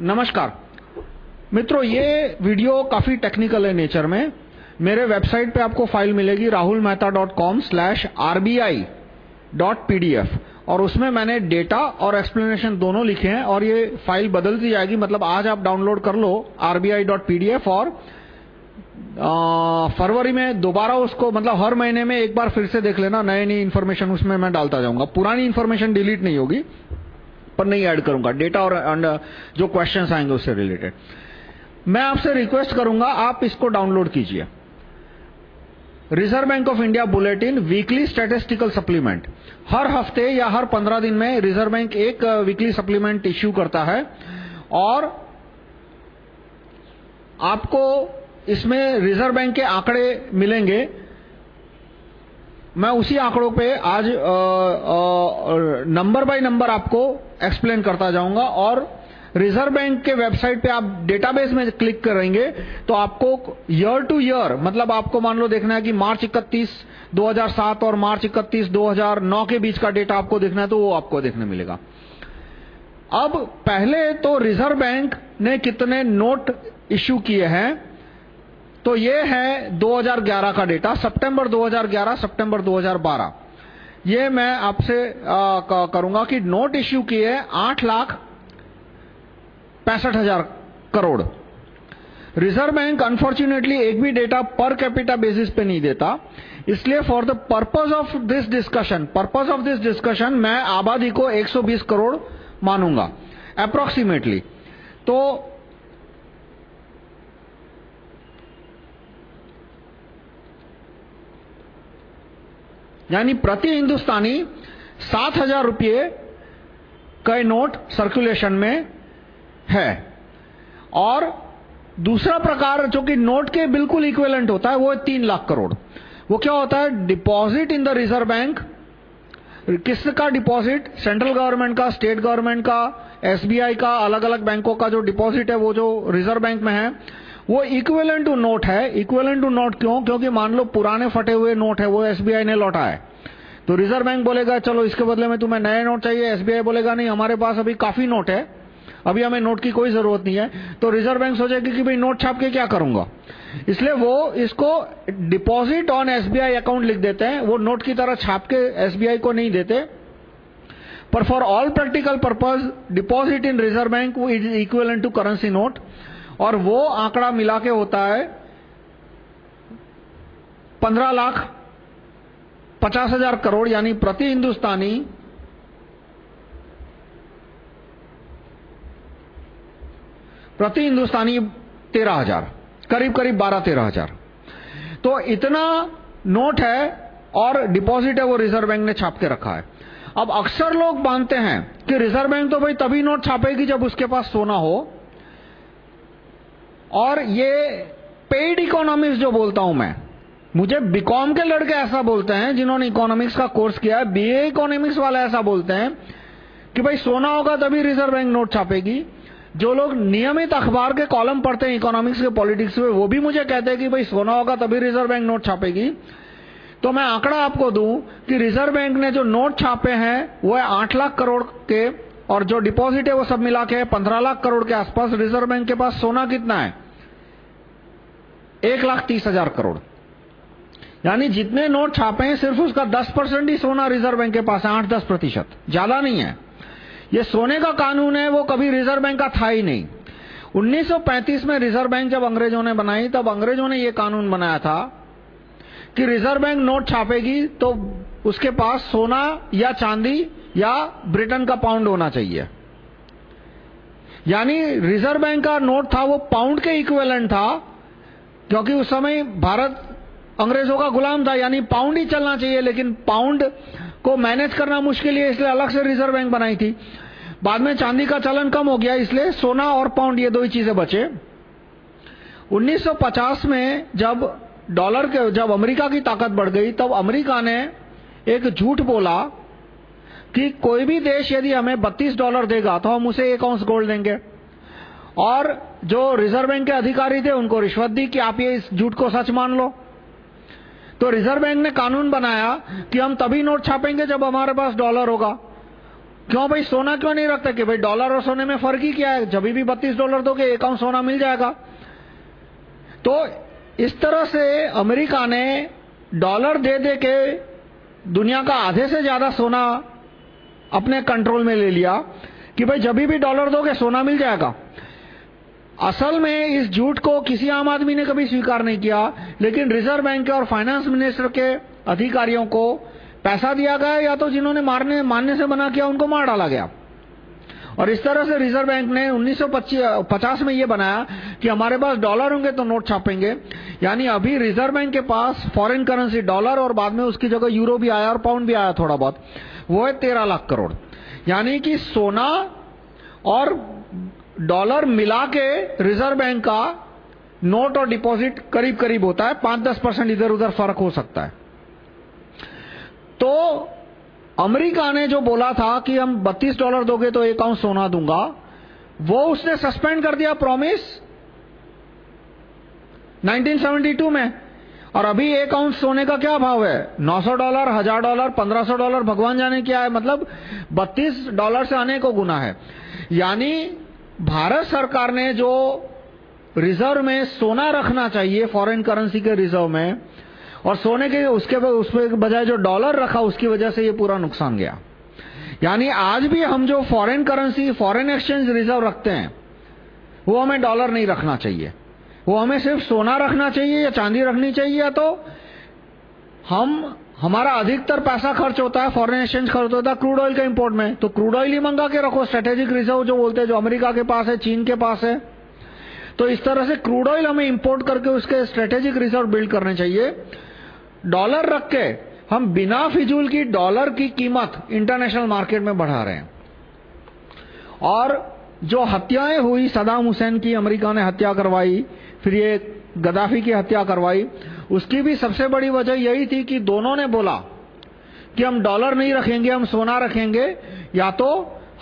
नमस्कार। मित्रों, ये वीडियो काफ़ी टेक्निकल है नेचर में। मेरे वेबसाइट पे आपको फ़ाइल मिलेगी rahulmehta.com slash rbi.pdf और उसमें मैंने डेटा और एक्सप्लेनेशन दोनों लिखे हैं और ये फ़ाइल बदलती जाएगी। मतलब आज आप डाउनलोड कर लो rbi.pdf और फरवरी में दोबारा उसको मतलब हर महीने में एक बार फिर से देख लेना। नई नई इन्फॉर्मेशन उसमें मैं डालता जाऊँगा। पुरानी इन्फॉर्मेशन डिलीट नहीं होगी। पर नहीं ऐड करूँगा। डेटा और जो क्वेश्चंस आएँगे उससे रिलेटेड मैं आपसे रिक्वेस्ट करूँगा, आप इसको डाउनलोड कीजिए। Reserve bank of India bulletin weekly statistical supplement हर हफ़्ते या हर पंद्रह दिन में रिज़र्व बैंक एक वीकली सप्लीमेंट इश्यू करता है। और आपको इसमें रिज़र्व बैंक के आंकड़े मिलेंगे। मैं उसी आंकड़ों पे आज नंबर बाय नंबर आपको एक्सप्लेन करता जाऊँगा और रिज़र्व बैंक के वेबसाइट पे आप डेटाबेस में क्लिक करेंगे तो आपको ईयर टू ईयर मतलब आपको मान लो देखना है कि मार्च 31 2007 और मार्च 31 2009 के बीच का डेटा आपको देखना है तो वो आपको देखने मिलेगा। अब पहले तो रिज़र्व बैंक ने कितने नोट इश्यू किए हैं? तो ये है 2011 का डेटा, सितंबर 2011 सितंबर 2012 ये मैं आपसे करूँगा कि नोट इश्यू किए आठ लाख पैंसठ हज़ार करोड़। रिज़र्व बैंक अनफॉर्चुनेटली एक भी डेटा पर कैपिटा बेसिस पे नहीं देता। इसलिए for the purpose of this discussion purpose of this discussion मैं आबादी को 120 करोड़ मानूँगा अप्रोक्सीमेटली तो यानी प्रति हिंदुस्तानी सात हज़ार रुपये का नोट सर्कुलेशन में है। और दूसरा प्रकार जो कि नोट के बिल्कुल इक्विवेलेंट होता है, वो है तीन लाख करोड़। वो क्या होता है? Deposit in the reserve bank किसका डिपॉजिट सेंट्रल गवर्नमेंट का स्टेट गवर्नमेंट का एसबीआई का अलग अलग बैंकों का जो डिपॉजिट है, वो जो रिज़र्व बैंक में है, वो इक्विवेलेंट टू नोट है। इक्विवेलेंट टू नोट क्यों? क्योंकि मान लो पुराने फटे हुए नोट है, वो एसबीआई ने लौटा है तो रिज़र्व बैंक बोलेगा, चलो, इसके बदले में तुम्हें नए नोट चाहिए। एसबीआई बोलेगा, नहीं, हमारे पास अभी काफ़ी नोट है। अभी हमें नोट की कोई ज़रूरत नहीं है। तो रिज़र्व बैंक सोचेगी कि भाई, नोट छाप के क्या करूँगा? इसलिए वो इसको डिपॉजिट ऑन एसबीआई अकाउंट लिख देते हैं। वो नोट की तरह छाप के एसबीआई को नहीं देते। पर for all practical purpose deposit in reserve bank वो is equal to currency note और वो आंकड़ा मिला के होता है पंद्रह लाख पचास हज़ार करोड़ यानी प्रति हिंदुस्तानी प्रति हिंदुस्तानी तेरह हज़ार, करीब करीब बारह तेरह हज़ार। तो इतना नोट है और डिपॉजिट है वो रिज़र्व बैंक ने छाप के रखा है। अब अक्सर लोग मानते हैं कि रिज़र्व बैंक तो भाई तभी नोट छापेगी जब उसके पास सोना हो। और ये पेड इकोनॉमिक्स जो बोलता हूँ मैं मुझे बीकॉम के लड़के ऐसा बोलते हैं, जिन्होंने इकोनॉमिक्स का कोर्स किया है बीए इकोनॉमिक्स वाले ऐसा बोलते हैं कि भाई सोना होगा तभी रिज़र्व बैंक नोट छापेगी। जो लोग नियमित अखबार के कॉलम पढ़ते हैं इकोनॉमिक्स के पॉलिटिक्स में, वो भी मुझे कहते हैं कि भाई सोना होगा तभी रिज़र्व बैंक नोट छापेगी। तो मैं आंकड़ा आपको दूँ कि रिज़र्व बैंक ने जो नोट छापे हैं, वो है आठ लाख करोड़ के, और जो डिपॉजिट है वो सब मिला के पंद्रह लाख करोड़ के आसपास रिज़र्व बैंक के पास सोना कितना है? एक लाख तीस हज़ार करोड़। यानी जितने नोट छापे हैं, सिर्फ़ उसका दस परसेंट ही सोना रिज़र्व बैंक के पास है, आठ दस प्रतिशत। ज़्यादा नहीं है। ये सोने का कानून है, वो कभी रिज़र्व बैंक का था ही नहीं। 1935 में रिज़र्व बैंक जब अंग्रेज़ों ने बनाई, तब अंग्रेज़ों ने ये कानून बनाया था कि रिज़र्व बैंक नोट छापेगी तो उसके पास सोना या चांदी या ब्रिटेन का पाउंड होना चाहिए। यानी रिज़र्व बैंक का नोट था, वो पाउंड के इक्विवेलेंट था, क्योंकि उस समय भारत अंग्रेज़ों का गुलाम था, यानी पाउंड ही चलना चाहिए, लेकिन पाउंड को मैनेज करना मुश्किल है, इसलिए अलग से रिज़र्व बैंक बनाई थी। बाद में चांदी का चलन कम हो गया, इसलिए सोना और पाउंड ये दो ही चीज़ें बचे। 1950 में जब डॉलर के, जब अमेरिका की ताकत बढ़ गई, तब अमेरिका ने एक झूठ बोला कि कोई भी देश यदि हमें 32 डॉलर देगा तो हम उसे एक आउंस गोल्ड देंगे। और जो रिज़र्व बैंक के अधिकारी थे, उनको रिश्वत दी कि आप ये इस झूठ को सच मान लो। तो रिज़र्व बैंक ने कानून बनाया कि हम तभी नोट छापेंगे जब हमारे पास डॉलर होगा। क्यों भाई, सोना क्यों नहीं रखते कि भाई डॉलर और सोने में फ़र्क ही क्या है? जब भी बत्तीस डॉलर दोगे, एक आउंस सोना मिल जाएगा। तो इस तरह से अमेरिका ने डॉलर दे दे के दुनिया का आधे से ज़्यादा सोना अपने कंट्रोल में ले लिया कि भाई जब भी डॉलर दोगे, सोना मिल जाएगा। असल में इस झूठ को किसी आम आदमी ने कभी स्वीकार नहीं किया, लेकिन रिज़र्व बैंक के और फाइनेंस मिनिस्टर के अधिकारियों को पैसा दिया गया या तो जिन्होंने मारने, मानने से मना किया, उनको मार डाला गया। और इस तरह से रिज़र्व बैंक ने 1950 में ये बनाया कि हमारे पास डॉलर होंगे तो नोट छापेंगे। यानी अभी रिज़र्व बैंक के पास फॉरेन करेंसी डॉलर और बाद में उसकी जगह यूरो भी आया और पाउंड भी आया थोड़ा बहुत, वो है तेरह लाख करोड़। यानी कि सोना और डॉलर मिला के रिज़र्व बैंक का नोट और डिपॉजिट करीब करीब होता है पाँच दस परसेंट इधर उधर फ़र्क हो सकता है। तो अमेरिका ने जो बोला था कि हम 32 डॉलर दोगे तो एक आउंस सोना दूँगा वो उसने सस्पेंड कर दिया प्रॉमिस 1972 में। और अभी एक आउंस सोने का क्या भाव है? 900 डॉलर, 1000 डॉलर, 1500 डॉलर, भगवान जाने क्या है? मतलब 32 डॉलर से अनेकों गुना है। यानी भारत सरकार ने जो रिज़र्व में सोना रखना चाहिए फॉरेन करेंसी के रिज़र्व में, और सोने के उसके उसके बजाय जो डॉलर रखा, उसकी वजह से ये पूरा नुकसान गया। यानी आज भी हम जो foreign currency foreign exchange reserve रखते हैं, वो हमें डॉलर नहीं रखना चाहिए। वो हमें सिर्फ़ सोना रखना चाहिए या चांदी रखनी चाहिए या तो हम हमारा अधिकतर पैसा खर्च होता है फॉरेन एक्सचेंज खर्च होता है क्रूड ऑयल के इंपोर्ट में। तो क्रूड ऑयल ही मंगा के रखो स्ट्रेटेजिक रिज़र्व जो बोलते हैं, जो अमेरिका के पास है, चीन के पास है। तो इस तरह से क्रूड ऑयल हमें इंपोर्ट करके उसके स्ट्रेटेजिक रिज़र्व बिल्ड करने चाहिए। डॉलर रख के हम बिना फिजूल की डॉलर की कीमत इंटरनेशनल मार्केट में बढ़ा रहे हैं। और जो हत्याएँ हुई सदाम हुसैन की, अमेरिका ने हत्या करवाई फिर ये गद्दाफी की हत्या करवाई। उसकी भी सबसे बड़ी वजह यही थी कि दोनों ने बोला कि हम डॉलर नहीं रखेंगे, हम सोना रखेंगे, या तो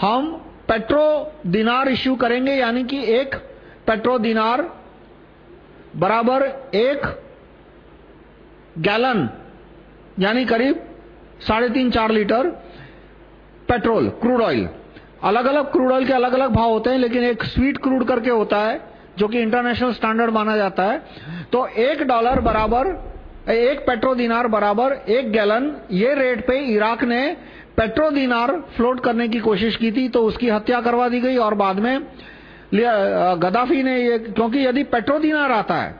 हम पेट्रो दिनार इश्यू करेंगे, यानी कि एक पेट्रो दिनार बराबर एक गैलन, यानी करीब साढ़े तीन चार लीटर पेट्रोल, क्रूड ऑयल अलग अलग क्रूड ऑयल के अलग अलग भाव होते हैं, लेकिन एक स्वीट क्रूड करके होता है। जो कि इंटरनेशनल स्टैंडर्ड माना जाता है तो एक डॉलर बराबर, एक पेट्रो दिनार बराबर एक गैलन ये रेट पे इराक ने पेट्रो दिनार फ्लोट करने की कोशिश की थी तो उसकी हत्या करवा दी गई और बाद में गद्दाफी ने ये, क्योंकि यदि पेट्रो दिनार आता है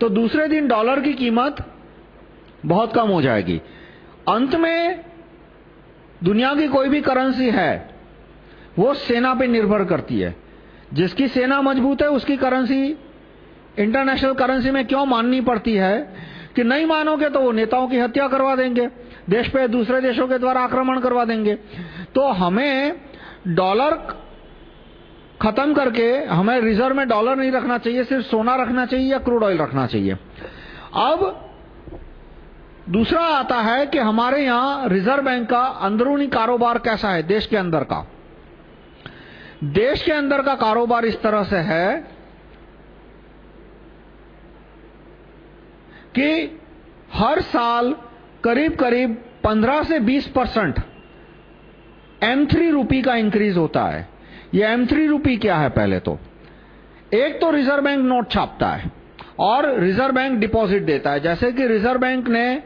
तो दूसरे दिन डॉलर की कीमत बहुत कम हो जाएगी। अंत में दुनिया की कोई भी करेंसी है, वो सेना पे निर्भर करती है। जिसकी सेना मज़बूत है, उसकी करेंसी इंटरनेशनल करेंसी में क्यों माननी पड़ती है कि नहीं मानोगे तो वो नेताओं की हत्या करवा देंगे, देश पे दूसरे देशों के द्वारा आक्रमण करवा देंगे। तो हमें डॉलर खत्म करके हमें रिज़र्व में डॉलर नहीं रखना चाहिए, सिर्फ़ सोना रखना चाहिए या क्रूड ऑयल रखना चाहिए। अब दूसरा आता है कि हमारे यहाँ रिज़र्व बैंक का अंदरूनी कारोबार कैसा है, देश के अंदर का। देश के अंदर का कारोबार इस तरह से है कि हर साल करीब करीब 15 से 20 परसेंट एम थ्री रूपी का इंक्रीज होता है। ये एम थ्री रूपी क्या है पहले तो? एक तो रिज़र्व बैंक नोट छापता है और रिज़र्व बैंक डिपॉजिट देता है। जैसे कि रिज़र्व बैंक ने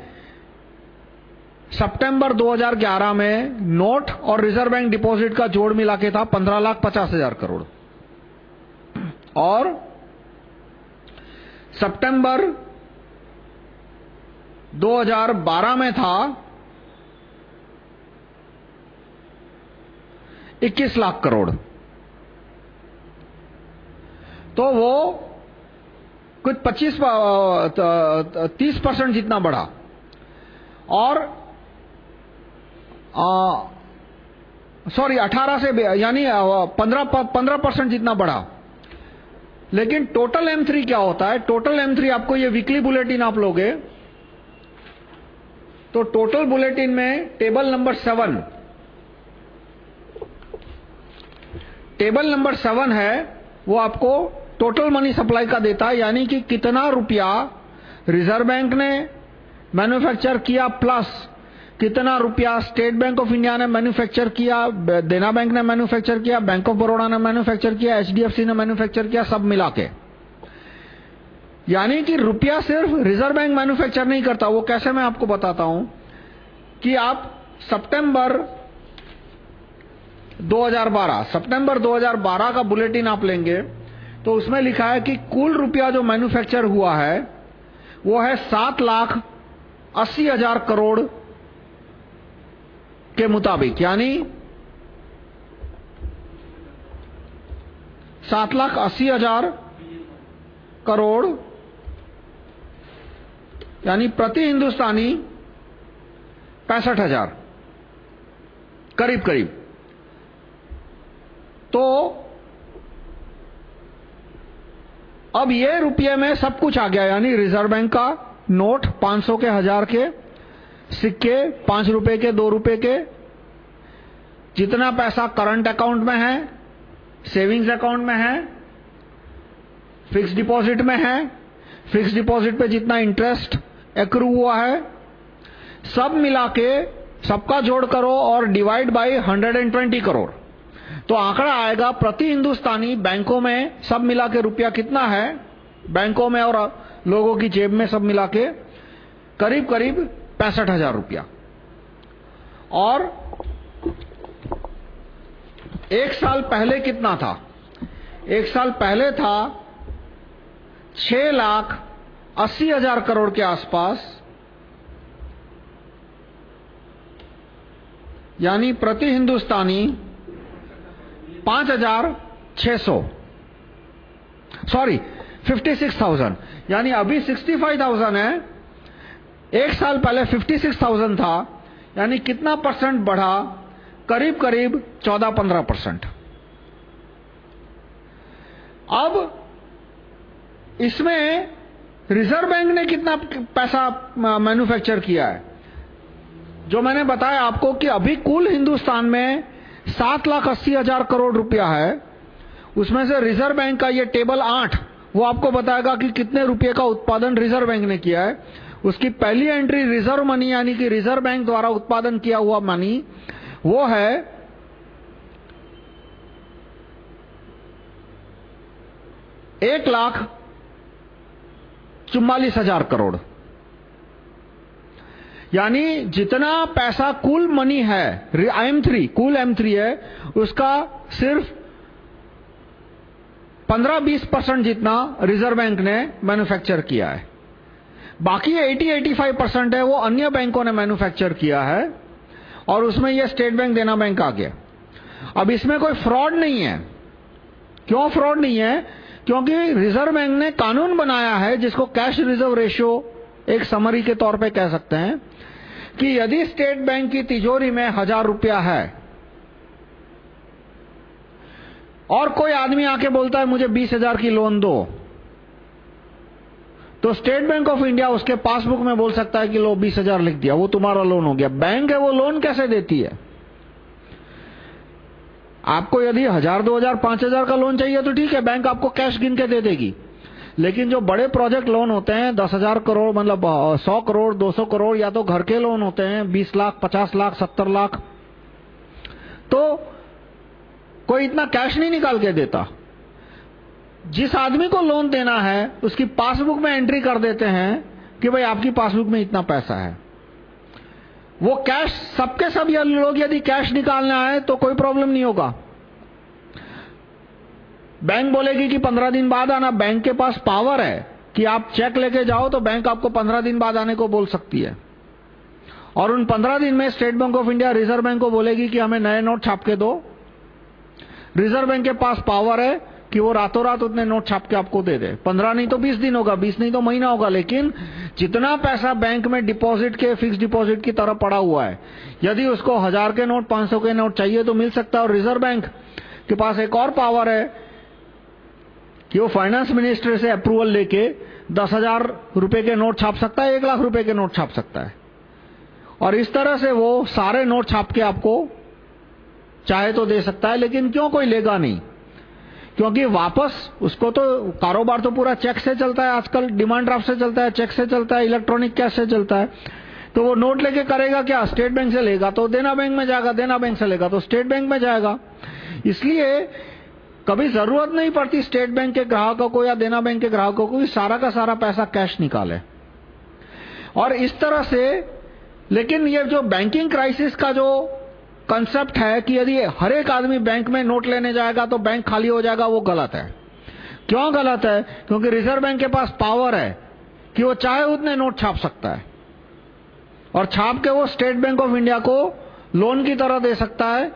सितंबर 2011 में नोट और रिज़र्व बैंक डिपॉजिट का जोड़ मिला के था पंद्रह लाख पचास हज़ार करोड़। और सितंबर 2012 में था 21 लाख करोड़। तो वो कुछ 25 30 परसेंट जितना बढ़ा। और सॉरी 18 से यानी 15 15 परसेंट जितना बढ़ा। लेकिन टोटल M3 क्या होता है? टोटल M3 आपको ये वीकली बुलेटिन आप लोगे तो टोटल बुलेटिन में table number seven table number seven है, वो आपको टोटल मनी सप्लाई का देता है, यानी कि कितना रुपया रिज़र्व बैंक ने मैन्युफैक्चर किया प्लस कितना रुपया स्टेट बैंक ऑफ़ इंडिया ने मैन्युफैक्चर किया देना बैंक ने मैन्युफैक्चर किया, बैंक ऑफ़ बड़ौदा ने मैन्युफैक्चर किया, एचडीएफसी ने मैन्युफैक्चर किया, सब मिला के। यानी कि रुपया सिर्फ़ रिज़र्व बैंक मैन्युफैक्चर नहीं करता, वो कैसे मैं आपको बताता हूँ कि आप सितंबर 2012 सितंबर 2012 का बुलेटिन आप लेंगे तो उसमें लिखा है कि कुल रुपया जो मैन्युफैक्चर हुआ है, वो है सात लाख अस्सी हज़ार करोड़ के मुताबिक, यानी सात लाख अस्सी हज़ार करोड़, यानी प्रति हिंदुस्तानी पैंसठ हज़ार करीब करीब तो अब ये रुपये में सब कुछ आ गया, यानी रिज़र्व बैंक का नोट 500 के हज़ार के सिक्के, पाँच रुपए के, दो रुपए के। जितना पैसा करंट अकाउंट में है, सेविंग्स अकाउंट में है, फिक्स डिपॉजिट में है, फिक्स डिपॉजिट पे जितना इंटरेस्ट एक्रू हुआ है, सब मिला के सबका जोड़ करो और डिवाइड बाई 120 करोड़। तो आंकड़ा आएगा, प्रति हिंदुस्तानी बैंकों में सब मिला के रुपया कितना है? बैंकों में और लोगों की जेब में सब मिला के करीब करीब पैंसठ हज़ार रुपया। और एक साल पहले कितना था? एक साल पहले था छह लाख अस्सी हज़ार करोड़ के आसपास। यानी प्रति हिंदुस्तानी पाँच हज़ार छह सौ। सॉरी फिफ्टी सिक्स थाउज़ेंड यानी अभी सिक्सटी फाइव थाउज़ेंड है। एक साल पहले फिफ्टी सिक्स थाउज़ेंड था, यानी कितना परसेंट बढ़ा? करीब करीब चौदह पंद्रह परसेंट अब इसमें रिज़र्व बैंक ने कितना पैसा मैन्युफैक्चर किया है? जो मैंने बताया आपको कि अभी कुल हिंदुस्तान में सात लाख अस्सी हज़ार करोड़ रुपया है। उसमें से रिज़र्व बैंक का ये टेबल आठ, वो आपको बताएगा कि कितने रुपए का उत्पादन रिज़र्व बैंक ने किया है। उसकी पहली एंट्री रिज़र्व मनी यानी कि रिज़र्व बैंक द्वारा उत्पादन किया हुआ मनी वो है एक लाख चुम्बालीस हज़ार करोड़। यानी जितना पैसा कुल मनी है एम थ्री कुल एम थ्री है, उसका सिर्फ़ 15-20 परसेंट जितना रिज़र्व बैंक ने मैन्युफैक्चर किया है। बाकी 80-85 परसेंट है, वो अन्य बैंकों ने मैन्युफैक्चर किया है, और उसमें यह स्टेट बैंक देना बैंक आ गया। अब इसमें कोई फ्रॉड नहीं है। क्यों फ्रॉड नहीं है? क्योंकि रिज़र्व बैंक ने कानून बनाया है, जिसको कैश रिज़र्व रेशियो एक समरी के तौर पे कह सकते हैं, कि यदि स्टेट बैंक की तिजोरी में हज़ार रुपया है, और कोई आदमी आके बोलता है, मुझे बीस हज़ार की लोन दो तो स्टेट बैंक ऑफ़ इंडिया उसके पासबुक में बोल सकता है कि लो, बीस हज़ार लिख दिया, वो तुम्हारा लोन हो गया। बैंक है, वो लोन कैसे देती है? आपको यदि हज़ार, दो हज़ार, पाँच हज़ार का लोन चाहिए तो ठीक है, बैंक आपको कैश गिन के दे देगी। लेकिन जो बड़े प्रोजेक्ट लोन होते हैं, दस हज़ार करोड़ मतलब सौ करोड़, दो सौ करोड़, या तो घर के लोन होते हैं, बीस लाख, पचास लाख, सत्तर लाख तो कोई इतना कैश नहीं निकाल के देता। जिस आदमी को लोन देना है, उसकी पासबुक में एंट्री कर देते हैं कि भाई आपकी पासबुक में इतना पैसा है। वो कैश, सबके सब लोग यदि कैश निकालना है तो कोई प्रॉब्लम नहीं होगा। बैंक बोलेगी कि पंद्रह दिन बाद आना, बैंक के पास पावर है कि आप चेक लेके जाओ तो बैंक आपको पंद्रह दिन बाद आने को बोल सकती है। और उन पंद्रह दिन में state bank of India, reserve bank को बोलेगी कि हमें नए नोट छाप के दो। रिज़र्व बैंक के पास पावर है कि वो रातों रात उतने नोट छाप के आपको दे दे। पंद्रह नहीं तो बीस दिन होगा, बीस नहीं तो महीना होगा, लेकिन जितना पैसा बैंक में डिपॉजिट के फिक्स डिपॉजिट की तरह पड़ा हुआ है, यदि उसको हज़ार के नोट, पाँच सौ के नोट चाहिए तो मिल सकता है। और रिज़र्व बैंक के पास एक और पावर है कि वो फाइनेंस मिनिस्टर से अप्रूवल लेके दस हज़ार रुपए के नोट छाप सकता है, एक लाख रुपए के नोट छाप सकता है। और इस तरह से वो सारे नोट छाप के आपको चाहे तो दे सकता है, लेकिन क्यों कोई लेगा नहीं? क्योंकि वापस उसको तो कारोबार तो पूरा चेक से चलता है, आजकल डिमांड ड्राफ्ट से चलता है, चेक से चलता है, इलेक्ट्रॉनिक कैश से चलता है। तो वो नोट लेके करेगा क्या? स्टेट बैंक से लेगा। तो देना बैंक में जाएगा, देना बैंक से लेगा तो स्टेट बैंक में जाएगा। इसलिए कभी ज़रूरत नहीं पड़ती स्टेट बैंक के ग्राहकों को या देना बैंक के ग्राहकों को सारा का सारा पैसा कैश निकाले। और इस तरह से, लेकिन ये जो बैंकिंग क्राइसिस का जो कंसेप्ट है कि यदि हर एक आदमी बैंक में नोट लेने जाएगा तो बैंक खाली हो जाएगा, वो गलत है। क्यों गलत है? क्योंकि रिज़र्व बैंक के पास पावर है कि वो चाहे उतने नोट छाप सकता है। और छाप के वो स्टेट बैंक ऑफ़ इंडिया को लोन की तरह दे सकता है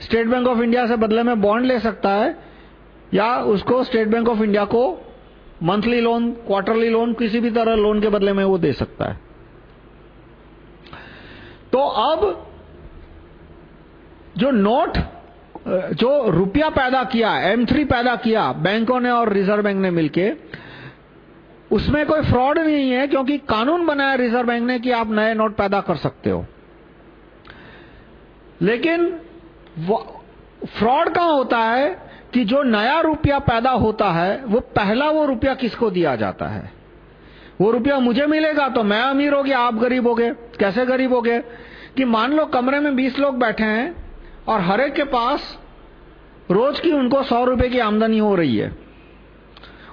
स्टेट बैंक ऑफ़ इंडिया से बदले में बॉन्ड ले सकता है, या उसको स्टेट बैंक ऑफ़ इंडिया को मंथली लोन क्वार्टरली लोन किसी भी तरह लोन के बदले में वो दे सकता है। तो अब जो नोट, जो रुपया पैदा किया M3 पैदा किया, बैंकों ने और रिज़र्व बैंक ने मिलके, उसमें कोई फ्रॉड नहीं है क्योंकि कानून बनाया रिज़र्व बैंक ने कि आप नए नोट पैदा कर सकते हो। लेकिन फ्रॉड कहाँ होता है कि जो नया रुपया पैदा होता है, वो पहला वो रुपया किसको दिया जाता है? वो रुपया मुझे मिलेगा तो मैं अमीर हो गया, आप गरीब हो गए। कैसे गरीब हो गए? कि मान लो कमरे में 20 लोग बैठे हैं और हर एक के पास रोज की उनको सौ रुपए की आमदनी हो रही है।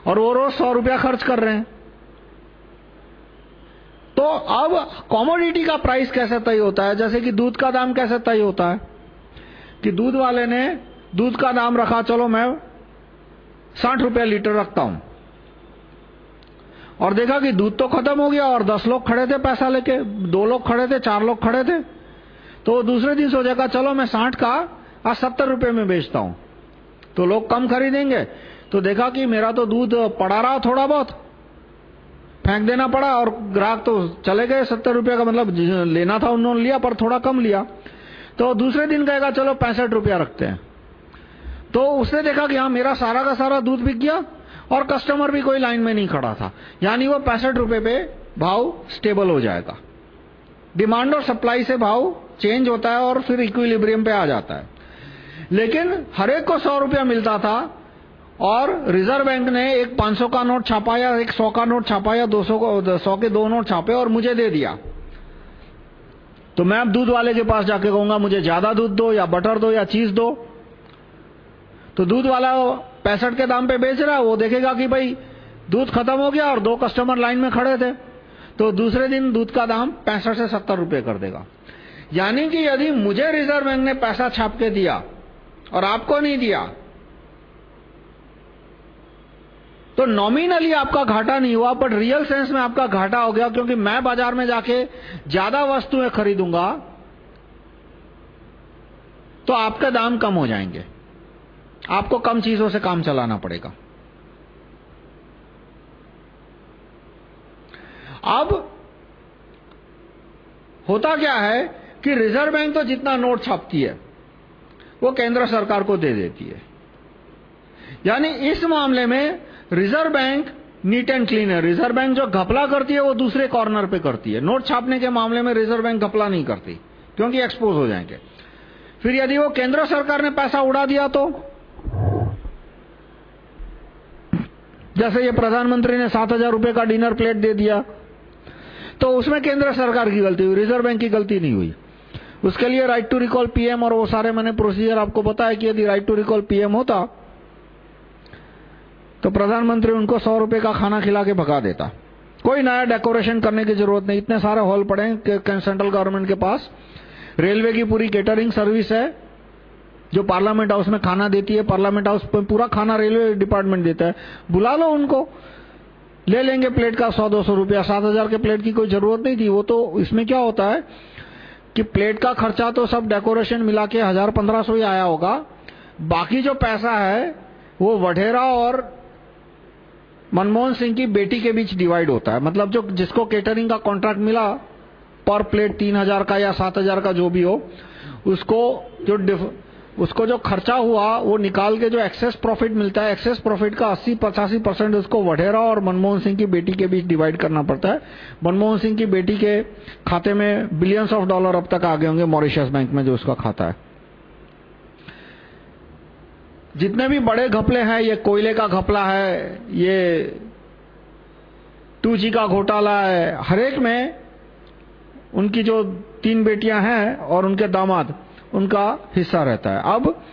और वो रोज सौ रुपया खर्च कर रहे हैं। तो अब कॉमोडिटी का प्राइस कैसे तय होता है? जैसे कि दूध का दाम कैसे तय होता है? कि दूध वाले ने दूध का दाम रखा, चलो मैं साठ रुपया लीटर रखता हूँ। और देखा कि दूध तो खत्म हो गया और दस लोग खड़े थे पैसा लेके, दो लोग खड़े थे, चार लोग खड़े थे। तो दूसरे दिन सोचेगा, चलो मैं साठ का आज सत्तर रुपए में बेचता हूँ। तो लोग कम खरीदेंगे। तो देखा कि मेरा तो दूध पड़ा रहा थोड़ा बहुत। फेंक देना पड़ा और ग्राहक तो चले गए। सत्तर रुपए का मतलब लेना था उन्होंने लिया, पर थोड़ा कम लिया। तो दूसरे दिन कहेगा, चलो पैंसठ रुपया रखते हैं। तो उसने देखा कि हाँ मेरा सारा का सारा दूध बिक गया और कस्टमर भी कोई लाइन में नहीं खड़ा था। यानी वो पैंसठ रुपए पे भाव स्टेबल हो जाएगा। डिमांड और सप्लाई से भाव चेंज होता है और फिर इक्विलिब्रियम पे आ जाता है। लेकिन हर एक को सौ रुपया मिलता था और रिज़र्व बैंक ने एक 500 का नोट छापा या एक 100 का नोट छापा या 200 को, सौ के दो नोट छापे और मुझे दे दिया। तो मैं अब दूध वाले के पास जाके कहूँगा, मुझे ज़्यादा दूध दो या बटर दो या चीज़ दो। तो दूध वाला पैंसठ के दाम पे बेच रहा है, वो देखेगा कि भाई दूध खत्म हो गया और दो कस्टमर लाइन में खड़े थे। तो दूसरे दिन दूध का दाम पैंसठ से सत्तर रुपए कर देगा। यानी कि यदि मुझे रिज़र्व बैंक ने पैसा छाप के दिया और आपको नहीं दिया तो नॉमिनली आपका घाटा नहीं हुआ बट रियल सेंस में आपका घाटा हो गया क्योंकि मैं बाज़ार में जाके ज़्यादा वस्तुएँ खरीदूँगा तो आपका दाम कम हो जाएँगे। आपको कम चीज़ों से काम चलाना पड़ेगा। अब होता क्या है कि रिज़र्व बैंक तो जितना नोट छापती है, वो केंद्र सरकार को दे देती है। यानी इस मामले में reserve bank neat and clean है। रिज़र्व बैंक जो घपला करती है, वो दूसरे कॉर्नर पे करती है। नोट छापने के मामले में रिज़र्व बैंक घपला नहीं करती, क्योंकि एक्सपोज हो जाएँगे। फिर यदि वो केंद्र सरकार ने पैसा उड़ा दिया तो? जैसे ये प्रधानमंत्री ने सात हज़ार रुपए का डिनर प्लेट दे दिया। तो उसमें केंद्र सरकार की गलती हुई, रिज़र्व बैंक की गलती नहीं हुई। उसके लिए राइट टू रिकॉल पीएम और वो सारे मैंने प्रोसीजर आपको बताया कि यदि राइट टू रिकॉल पीएम होता तो प्रधानमंत्री उनको सौ रुपए का खाना खिला के भगा देता। कोई नया डेकोरेशन करने की ज़रूरत नहीं, इतने सारे हॉल पड़े हैं सेंट्रल गवर्नमेंट के पास। रेलवे की पूरी केटरिंग सर्विस है, जो पार्लियामेंट हाउस में खाना देती है पार्लियामेंट हाउस में पूरा खाना रेलवे डिपार्टमेंट देता है। बुला लो उनको ले लेंगे प्लेट का सौ, दो सौ रुपया। सात हज़ार के प्लेट की कोई ज़रूरत नहीं थी। वो तो इसमें क्या होता है कि प्लेट का खर्चा तो सब डेकोरेशन मिला के हज़ार पंद्रह सौ ही आया होगा। बाकी जो पैसा है, वो वढेरा और मनमोहन सिंह की बेटी के बीच डिवाइड होता है। मतलब जो, जिसको केटरिंग का कॉन्ट्रैक्ट मिला, पर प्लेट तीन हज़ार का या सात हज़ार का जो भी हो, उसको जो उसको जो खर्चा हुआ, वो निकाल के जो एक्सेस प्रॉफिट मिलता है एक्सेस प्रॉफिट का 80 पचासी परसेंट उसको वढेरा और मनमोहन सिंह की बेटी के बीच डिवाइड करना पड़ता है। मनमोहन सिंह की बेटी के खाते में बिलियंस ऑफ़ डॉलर अब तक आ गए होंगे मॉरिशस बैंक में जो उसका खाता है। जितने भी बड़े घपले हैं, ये कोयले का घपला है, ये टू का घोटाला है, हरेक में उनकी जो तीन बेटियाँ हैं और उनके दामाद उनका हिस्सा रहता है। अब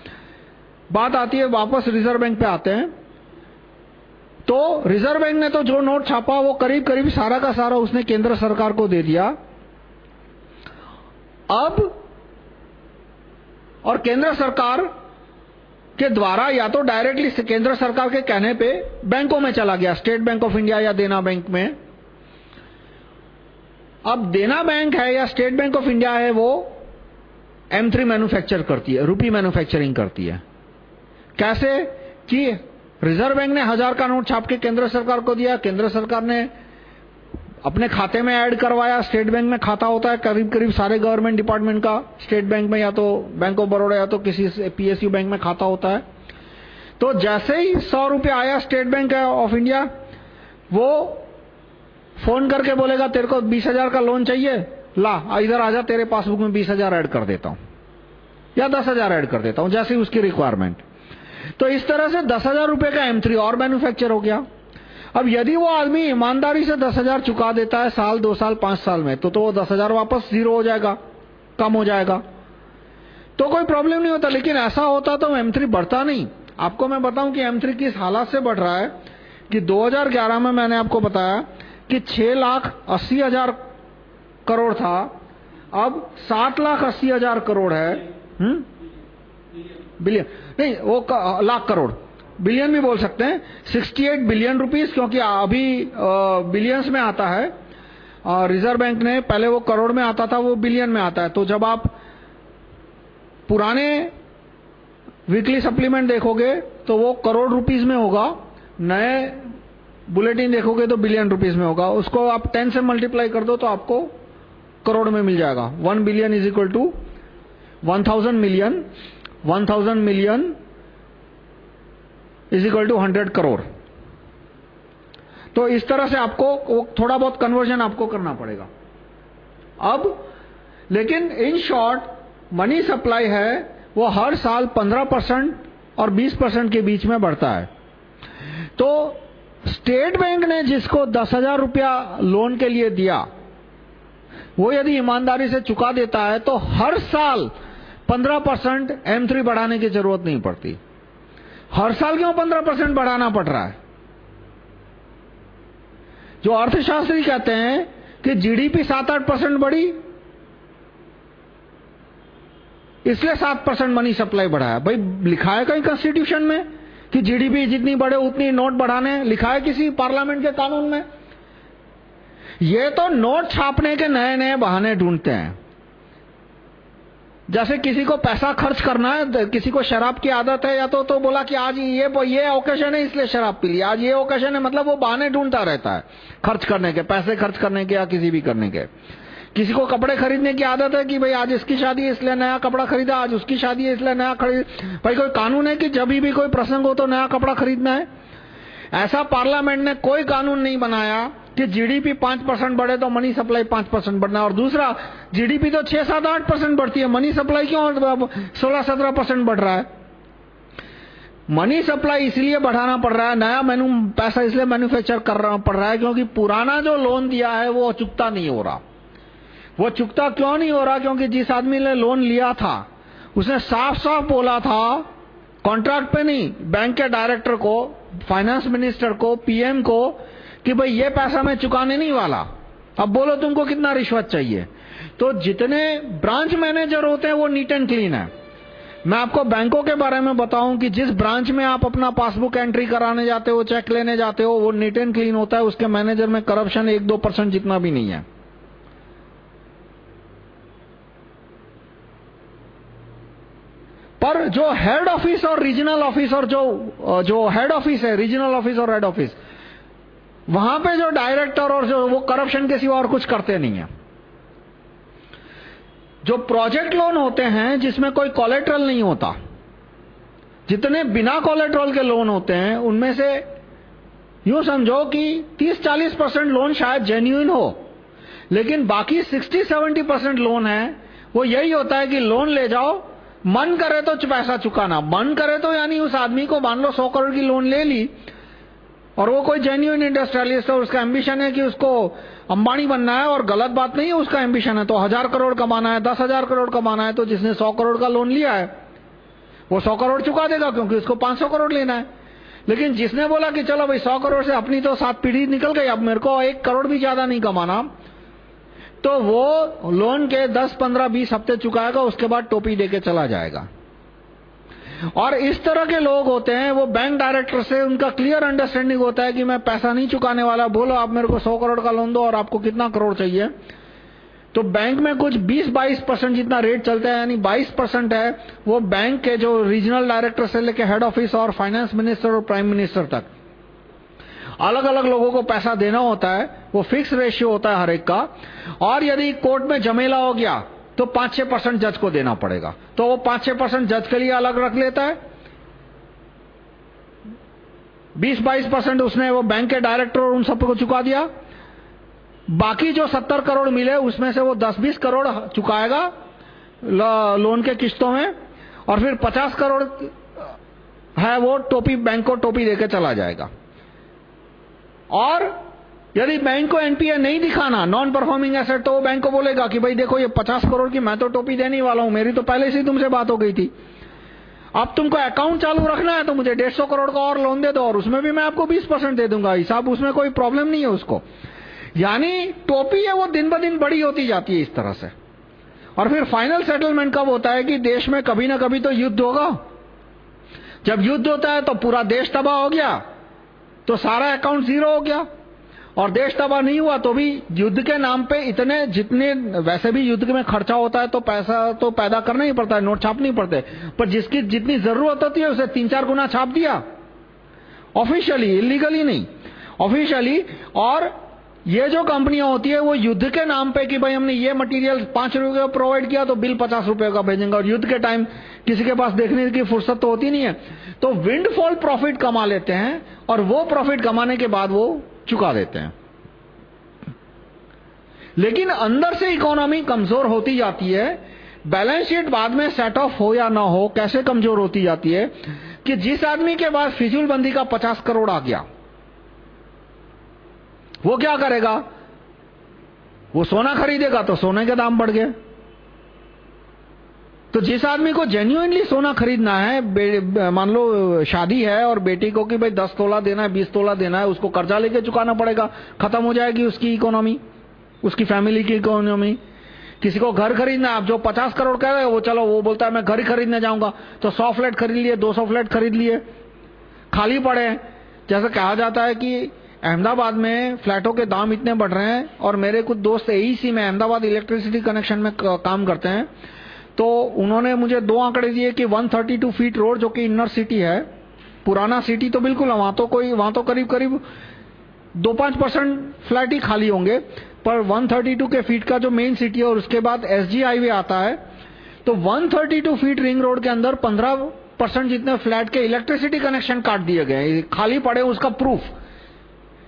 बात आती है, वापस रिज़र्व बैंक पे आते हैं। तो रिज़र्व बैंक ने तो जो नोट छापा, वो करीब करीब सारा का सारा उसने केंद्र सरकार को दे दिया। अब और केंद्र सरकार के द्वारा या तो डायरेक्टली केंद्र सरकार के कहने पे बैंकों में चला गया स्टेट बैंक ऑफ़ इंडिया या देना बैंक में। अब देना बैंक है या स्टेट बैंक ऑफ़ इंडिया है, वो M3 मैन्युफैक्चर करती है रुपी मैन्युफैक्चरिंग करती है। कैसे? कि रिज़र्व बैंक ने हज़ार का नोट छाप के केंद्र सरकार को दिया, केंद्र सरकार ने अपने खाते में ऐड करवाया स्टेट बैंक में खाता होता है, करीब करीब सारे गवर्नमेंट डिपार्टमेंट का स्टेट बैंक में या तो बैंक ऑफ़ बड़ौदा या तो किसी पीएसयू बैंक में खाता होता है। तो जैसे ही सौ रुपये आया स्टेट बैंक ऑफ़ इंडिया वो फ़ोन करके बोलेगा, तेरे को बीस हज़ार का लोन चाहिए। ला इधर आजा तेरे पासबुक में बीस हज़ार एड कर देता हूँ। या दस हज़ार एड कर देता हूँ, जैसे उसकी रिक्वायरमेंट तो इस तरह से दस हज़ार रुपए का एम थ्री और मैन्युफैक्चर हो गया। अब यदि वो आदमी ईमानदारी से दस हज़ार चुका देता है साल, दो साल, पाँच साल में तो तो वो दस हज़ार वापस ज़ीरो हो जाएगा, कम हो जाएगा। तो कोई प्रॉब्लम नहीं होता, लेकिन ऐसा होता तो एम थ्री बढ़ता नहीं। आपको मैं बताऊँ कि एम थ्री किस हालात से बढ़ रहा है कि 2011 में मैंने आपको बताया कि छह लाख अस्सी हज़ार करोड़ था। अब सात लाख अस्सी हज़ार करोड़ है। हम्म? बिलियन नहीं, वो लाख करोड़। बिलियन भी बोल सकते हैं। 68 बिलियन रुपीस, क्योंकि अभी बिलियंस में आता है। रिज़र्व बैंक ने पहले वो करोड़ में आता था, वो बिलियन में आता है। तो जब आप पुराने वीकली सप्लीमेंट देखोगे तो वो करोड़ रुपीस में होगा। नए बुलेटिन देखोगे तो बिलियन रुपीस में होगा। उसको आप 10 से मल्टीप्लाई कर दो तो आपको करोड़ में मिल जाएगा। 1 billion is equal to 1000 million 1000 million is equal to 100 crore तो इस तरह से आपको थोड़ा बहुत कन्वर्जन आपको करना पड़ेगा। अब, लेकिन इन शॉर्ट मनी सप्लाई है, वो हर साल 15 परसेंट और 20 परसेंट के बीच में बढ़ता है। तो स्टेट बैंक ने जिसको दस हज़ार रुपया लोन के लिए दिया वो यदि ईमानदारी से चुका देता है तो हर साल 15 परसेंट एम बढ़ाने की ज़रूरत नहीं पड़ती। हर साल क्यों 15 परसेंट बढ़ाना पड़ रहा है? जो अर्थशास्त्री कहते हैं कि जीडीपी सात आठ परसेंट बढ़ी, इसलिए सात परसेंट मनी सप्लाई बढ़ाया। भाई लिखा है कहीं कॉन्स्टिट्यूशन में कि जीडीपी जितनी बढ़े उतनी नोट बढ़ाने लिखा है किसी पार्लियामेंट के कानून में? ये तो नोट छापने के नए नए बहाने ढूंढते हैं। जैसे किसी को पैसा खर्च करना है किसी को शराब की आदत है, या तो तो बोला कि आज ये ये ओकेशन है इसलिए शराब पी ली। आज ये ओकेशन है मतलब वो बहाने ढूंढता रहता है, खर्च करने के, पैसे खर्च करने के या किसी भी करने के। किसी को कपड़े खरीदने की आदत है कि भाई आज इसकी शादी है, इसलिए नया कपड़ा खरीदा, आज उसकी शादी है, इसलिए नया खरीद। भाई कोई कानून है कि जब भी कोई प्रसंग हो तो नया कपड़ा खरीदना है? ऐसा पार्लियामेंट ने कोई कानून नहीं बनाया कि जीडीपी पाँच परसेंट बढ़े तो मनी सप्लाई पाँच परसेंट बढ़ना और दूसरा जीडीपी तो छह सात आठ परसेंट बढ़ती है। मनी सप्लाई क्यों सोलह सत्रह परसेंट बढ़ रहा है। मनी सप्लाई इसलिए बढ़ाना पड़ रहा है, नया मैन्यू पैसा इसलिए मैन्युफैक्चर करना पड़ रहा है क्योंकि पुराना जो लोन दिया है, वो चुकता नहीं हो रहा। वो चुकता क्यों नहीं हो रहा? क्योंकि जिस आदमी ने लोन लिया था, उसने साफ़ साफ़ बोला था कॉन्ट्रैक्ट पे नहीं बैंक के डायरेक्टर को फाइनेंस मिनिस्टर को पीएम को कि भाई, ये पैसा मैं चुकाने नहीं वाला। अब बोलो तुमको कितना रिश्वत चाहिए। तो जितने ब्रांच मैनेजर होते हैं, वो नीट एंड क्लीन है। मैं आपको बैंकों के बारे में बताऊँ कि जिस ब्रांच में आप अपना पासबुक एंट्री कराने जाते हो, चेक लेने जाते हो, वो नीट एंड क्लीन होता है। उसके मैनेजर में करप्शन एक दो परसेंट जितना भी नहीं है। पर जो हेड ऑफ़िस और रीजनल ऑफ़िस और जो जो हेड ऑफ़िस है रीजनल ऑफ़िस और हेड ऑफ़िस वहाँ पे जो डायरेक्टर और जो वो करप्शन के सिवा और कुछ करते नहीं है। जो प्रोजेक्ट लोन होते हैं, जिसमें कोई कोलेट्रल नहीं होता, जितने बिना कोलेट्रल के लोन होते हैं, उनमें से यूँ समझो कि 30-40 परसेंट लोन शायद जेन्यून हो, लेकिन बाकी 60-70 परसेंट लोन है, वो यही होता है कि लोन ले जाओ, मन करे तो पैसा चुकाना, मन करे तो यानी उस आदमी को मान लो 100 करोड़ की लोन ले ली और वो कोई जेन्यून इंडस्ट्रियलिस्ट है, उसका एम्बिशन है कि उसको अंबानी बनना है और गलत बात नहीं है, उसका एम्बिशन है। तो हज़ार करोड़ कमाना है, दस हज़ार करोड़ कमाना है तो जिसने सौ करोड़ का लोन लिया है, वो सौ करोड़ चुका देगा क्योंकि उसको पाँच सौ करोड़ लेना है। लेकिन जिसने बोला कि चलो भाई, सौ करोड़ से अपनी तो सात पीढ़ी निकल गई, अब मेरे को एक करोड़ भी ज़्यादा नहीं कमाना तो वो लोन के दस, पंद्रह, बीस हफ़्ते चुकाएगा, उसके बाद टोपी देके चला जाएगा। और इस तरह के लोग होते हैं, वो बैंक डायरेक्टर से उनका क्लियर अंडरस्टैंडिंग होता है कि मैं पैसा नहीं चुकाने वाला, बोलो आप मेरे को सौ करोड़ का लोन दो और आपको कितना करोड़ चाहिए। तो बैंक में कुछ 20-22 परसेंट जितना रेट चलता है, यानी 22 परसेंट है, वो बैंक के जो रीजनल डायरेक्टर से लेकर हेड ऑफ़िस और फाइनेंस मिनिस्टर और प्राइम मिनिस्टर तक। अलग अलग लोगों को पैसा देना होता है, वो फिक्स रेशियो होता है हर एक का। और यदि कोर्ट में जमेला हो गया तो पाँच छह परसेंट जज को देना पड़ेगा। तो वो पाँच छह परसेंट जज के लिए अलग रख लेता है। बीस बाईस परसेंट उसने वो बैंक के डायरेक्टर और उन सबको चुका दिया। बाकी जो सत्तर करोड़ मिले, उसमें से वो दस बीस करोड़ चुकाएगा लोन के किस्तों में। और फिर पचास करोड़ है वो, टोपी बैंक को टोपी देके चला जाएगा। और यदि बैंक को एनपीए नहीं दिखाना नॉन परफॉर्मिंग एसेट तो वो बैंक को बोलेगा कि भाई देखो ये पचास करोड़ की मैं तो टोपी देने वाला हूँ, मेरी तो पहले से तुमसे बात हो गई थी। अब तुमको अकाउंट चालू रखना है तो मुझे डेढ़ सौ करोड़ का और लोन दे दो और उसमें भी मैं आपको बीस परसेंट दे दूँगा, हिसाब उसमें कोई प्रॉब्लम नहीं है उसको। यानी टोपी है वो दिन ब दिन बड़ी होती जाती है इस तरह से। और फिर फाइनल सेटलमेंट कब होता है कि देश में कभी ना कभी तो युद्ध होगा? जब युद्ध होता है तो पूरा देश तबाह हो गया तो सारा अकाउंट ज़ीरो हो गया। और देश तबाह नहीं हुआ तो भी युद्ध के नाम पे इतने, जितने वैसे भी युद्ध में खर्चा होता है तो पैसा तो पैदा करना ही पड़ता है, नोट छापनी पड़ते पर जिसकी जितनी ज़रूरत होती है, उसे तीन चार गुना छाप दिया। ऑफिशियली इलीगली नहीं। ऑफिशियली और ये जो कंपनियाँ होती है, वो युद्ध के नाम पे कि भाई हमने ये मटेरियल पाँच रुपए का प्रोवाइड किया तो बिल पचास रुपए का भेजेंगे, और युद्ध के टाइम किसी के पास देखने की फुर्सत तो होती नहीं है। तो विंडफॉल प्रॉफिट कमा लेते हैं, और वो प्रॉफिट कमाने के बाद वो चुका देते हैं। लेकिन अंदर से इकोनॉमी कमज़ोर होती जाती है। बैलेंस शीट बाद में सेट ऑफ़ हो या ना हो, कैसे कमज़ोर होती जाती है कि जिस आदमी के पास फिजूल बंदी का पचास करोड़ आ गया, वो क्या करेगा? वो सोना खरीदेगा तो सोने के दाम बढ़ गए। तो जिस आदमी को जेन्युइनली सोना खरीदना है मान लो, शादी है और बेटी को कि भाई दस तोला देना है, बीस तोला देना है, उसको कर्जा लेके चुकाना पड़ेगा, खत्म हो जाएगी उसकी इकोनॉमी उसकी फैमिली की इकोनॉमी किसी को घर खरीदना है, आप जो पचास करोड़ कह रहे हो, वो चलो, वो बोलता है, मैं घर ही खरीदने जाऊँगा। तो सौ फ्लैट खरीद लिए, दो सौ फ्लैट खरीद लिए, खाली पड़े जैसा कहा जाता है कि अहमदाबाद में फ्लैटों के दाम इतने बढ़ रहे हैं और मेरे कुछ दोस्त एईसी में, अहमदाबाद इलेक्ट्रिसिटी कनेक्शन में काम करते हैं। तो उन्होंने मुझे दो आंकड़े दिए कि 132 फीट रोड जो कि इनर सिटी है, पुराना सिटी तो बिल्कुल वहाँ तो कोई, वहाँ तो करीब करीब दो पाँच परसेंट फ्लैट ही खाली होंगे, पर 132 के फीट का जो मेन सिटी है और उसके बाद एसजी हाईवे आता है तो 132 फीट रिंग रोड के अंदर 15 परसेंट जितने फ्लैट के इलेक्ट्रिसिटी कनेक्शन काट दिए गए खाली पड़े उसका प्रूफ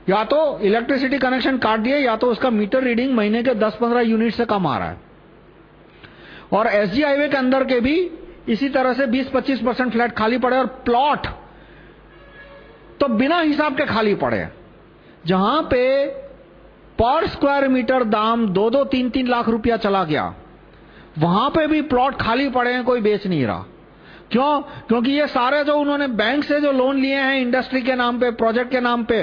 या तो इलेक्ट्रिसिटी कनेक्शन काट दिए, या तो उसका मीटर रीडिंग महीने के 10-15 यूनिट से कम आ रहा है। और एसजी हाईवे के अंदर के भी इसी तरह से 20-25 परसेंट फ्लैट खाली पड़े और प्लॉट तो बिना हिसाब के खाली पड़े जहाँ पे पर स्क्वायर मीटर दाम दो दो तीन तीन लाख रुपया चला गया, वहाँ पे भी प्लॉट खाली पड़े हैं, कोई बेच नहीं रहा। क्यों? क्योंकि ये सारे जो उन्होंने बैंक से जो लोन लिए हैं इंडस्ट्री के नाम पे प्रोजेक्ट के नाम पे,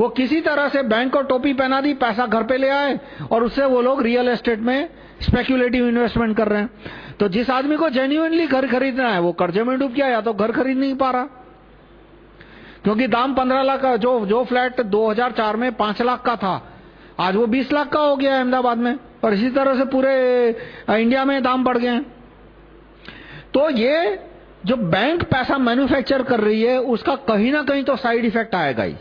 वो किसी तरह से बैंक को टोपी पहना दी, पैसा घर पे ले आए और उससे वो लोग रियल एस्टेट में स्पेक्यूलेटिव इन्वेस्टमेंट कर रहे हैं। तो जिस आदमी को जेन्यूनली घर खरीदना है, वो कर्जे में डूब गया या तो घर खरीद नहीं पा रहा। क्योंकि दाम 15 लाख का, जो जो फ्लैट 2004 में 5 लाख का था, आज वो 20 लाख का हो गया अहमदाबाद में, और इसी तरह से पूरे इंडिया में दाम बढ़ गए हैं। तो ये जो बैंक पैसा मैन्युफैक्चर कर रही है, उसका कहीं ना कहीं तो साइड इफ़ेक्ट आएगा ही।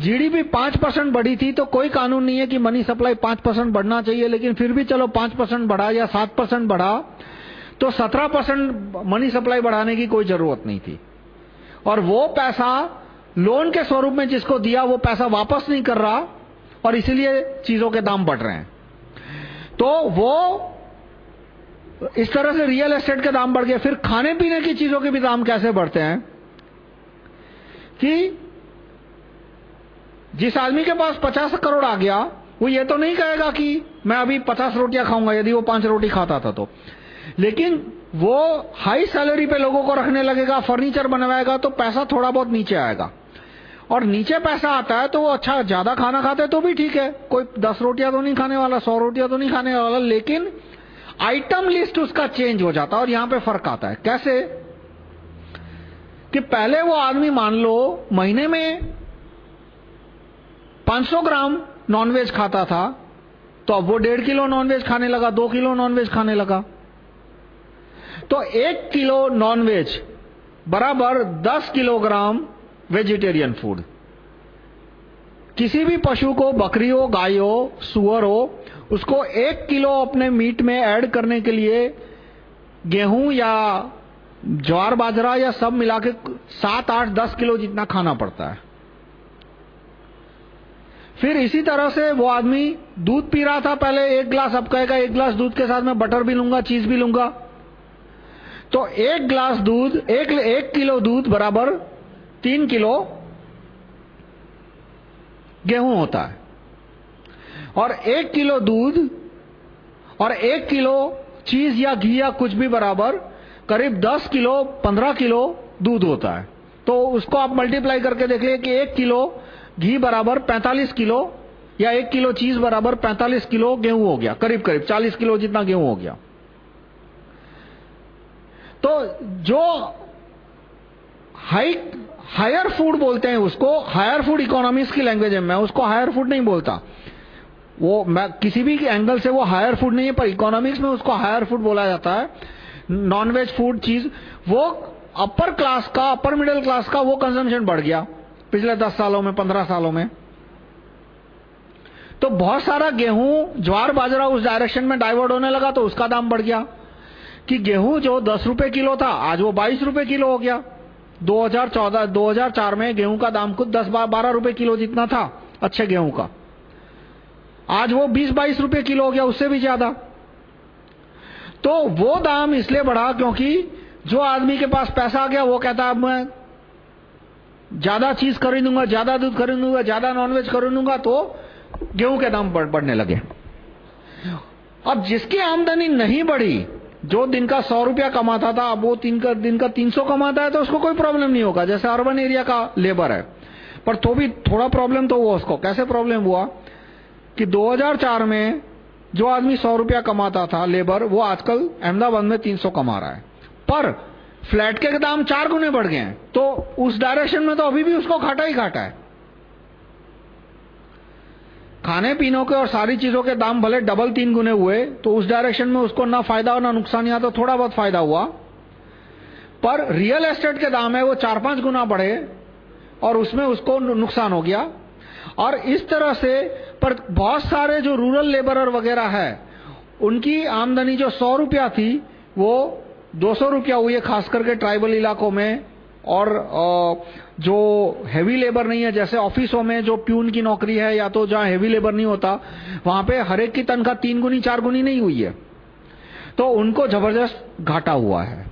जीडीपी पाँच परसेंट बढ़ी थी तो कोई कानून नहीं है कि मनी सप्लाई पाँच परसेंट बढ़ना चाहिए, लेकिन फिर भी चलो पाँच परसेंट बढ़ा या सात परसेंट बढ़ा तो सत्रह परसेंट मनी सप्लाई बढ़ाने की कोई ज़रूरत नहीं थी। और वो पैसा लोन के स्वरूप में जिसको दिया, वो पैसा वापस नहीं कर रहा, और इसीलिए चीज़ों के दाम बढ़ रहे हैं। तो वो इस तरह से रियल एस्टेट के दाम बढ़ गए। फिर खाने पीने की चीज़ों के भी दाम कैसे बढ़ते हैं? कि जिस आदमी के पास पचास करोड़ आ गया, वो ये तो नहीं कहेगा कि मैं अभी पचास रोटियाँ खाऊँगा, यदि वो पाँच रोटी खाता था तो। लेकिन वो हाई सैलरी पे लोगों को रखने लगेगा फर्नीचर बनवाएगा तो पैसा थोड़ा बहुत नीचे आएगा। और नीचे पैसा आता है तो वो अच्छा ज़्यादा खाना खाते तो भी ठीक है। कोई दस रोटियाँ तो नहीं खाने वाला, सौ रोटियाँ तो नहीं खाने वाला, लेकिन आइटम लिस्ट उसका चेंज हो जाता है और यहाँ पे फ़र्क आता है। कैसे? कि पहले वो आदमी मान लो, महीने में 500 ग्राम नॉनवेज खाता था तो अब वो डेढ़ किलो नॉनवेज खाने लगा, दो किलो नॉनवेज खाने लगा। तो एक किलो नॉनवेज बराबर 10 किलोग्राम वेजिटेरियन फ़ूड। किसी भी पशु को बकरी हो गाय हो सुअर हो उसको एक किलो अपने मीट में ऐड करने के लिए गेहूँ या ज्वार, बाजरा या सब मिला के सात, आठ, दस किलो जितना खाना पड़ता है। फिर इसी तरह से वो आदमी दूध पी रहा था पहले एक ग्लास, अब कहेगा एक ग्लास दूध के साथ में बटर भी लूँगा चीज़ भी लूँगा। तो एक ग्लास दूध, एक एक किलो दूध बराबर तीन किलो गेहूँ होता है। और एक किलो दूध और एक किलो चीज़ या घी या कुछ भी बराबर करीब दस किलो, पंद्रह किलो दूध होता है। तो उसको आप मल्टीप्लाई करके देख देखिए कि एक किलो घी बराबर पैंतालीस किलो या एक किलो चीज़ बराबर पैंतालीस किलो गेहूँ हो गया, करीब करीब चालीस किलो जितना गेहूँ हो गया। तो जो हाई, हायर फ़ूड बोलते हैं उसको, हायर फ़ूड इकोनॉमिक्स की लैंग्वेज है, मैं उसको हायर फ़ूड नहीं बोलता। वो, मैं किसी भी एंगल से वो हायर फ़ूड नहीं है, पर इकोनॉमिक्स में उसको हायर फ़ूड बोला जाता है। नॉनवेज फ़ूड चीज़, वो अपर क्लास का अपर मिडिल क्लास का वो कंजम्पशन बढ़ गया। पिछले दस सालों में, पंद्रह सालों में। तो बहुत सारा गेहूँ ज्वार बाजरा उस डायरेक्शन में डाइवर्ट होने लगा तो उसका दाम बढ़ गया। कि गेहूँ जो दस रुपए किलो था, आज वो बाईस रुपए किलो हो गया। 2014 2004 में गेहूँ का दाम खुद दस बारह रुपए किलो जितना था, अच्छे गेहूँ का। आज वो 20-22 रुपए किलो हो गया, उससे भी ज़्यादा। तो वो दाम इसलिए बढ़ा क्योंकि जो आदमी के पास पैसा आ गया, वो कहता, अब मैं ज़्यादा चीज़ खरीदूँगा ज़्यादा दूध खरीदूँगा ज़्यादा नॉनवेज खरीदूँगा तो गेहूँ के दाम बढ़ने लगे। अब जिसकी आमदनी नहीं बढ़ी, जो दिन का सौ रुपया कमाता था, अब वो तीन का दिन का तीन सौ कमाता है तो उसको कोई प्रॉब्लम नहीं होगा। जैसे अर्बन एरिया का लेबर है। पर तो भी थोड़ा प्रॉब्लम तो हुआ उसको। कैसे प्रॉब्लम हुआ? कि 2004 में जो आदमी सौ रुपया कमाता था लेबर वो आजकल अहमदाबाद में तीन सौ कमा रहा है। पर फ्लैट के दाम चार गुने बढ़ गए हैं। तो उस डायरेक्शन में तो अभी भी उसको घाटा ही घाटा है। खाने पीने के और सारी चीज़ों के दाम भले डबल तीन गुने हुए तो उस डायरेक्शन में उसको ना फ़ायदा और ना नुकसान, या तो थोड़ा बहुत फ़ायदा हुआ। पर रियल एस्टेट के दाम है वो चार पाँच गुना बढ़े, और उसमें उसको नुकसान हो गया। और इस तरह से पर बहुत सारे जो रूरल लेबरर वगैरह है, उनकी आमदनी जो सौ रुपया थी, वो दो सौ रुपया हुई है, खास करके ट्राइबल इलाकों में। और जो हेवी लेबर नहीं है, जैसे ऑफिसों में जो प्यून की नौकरी है, या तो जहाँ हेवी लेबर नहीं होता, वहाँ पे हर एक की तनख्वाह तीन गुनी, चार गुनी नहीं हुई है। तो उनको ज़बरदस्त घाटा हुआ है।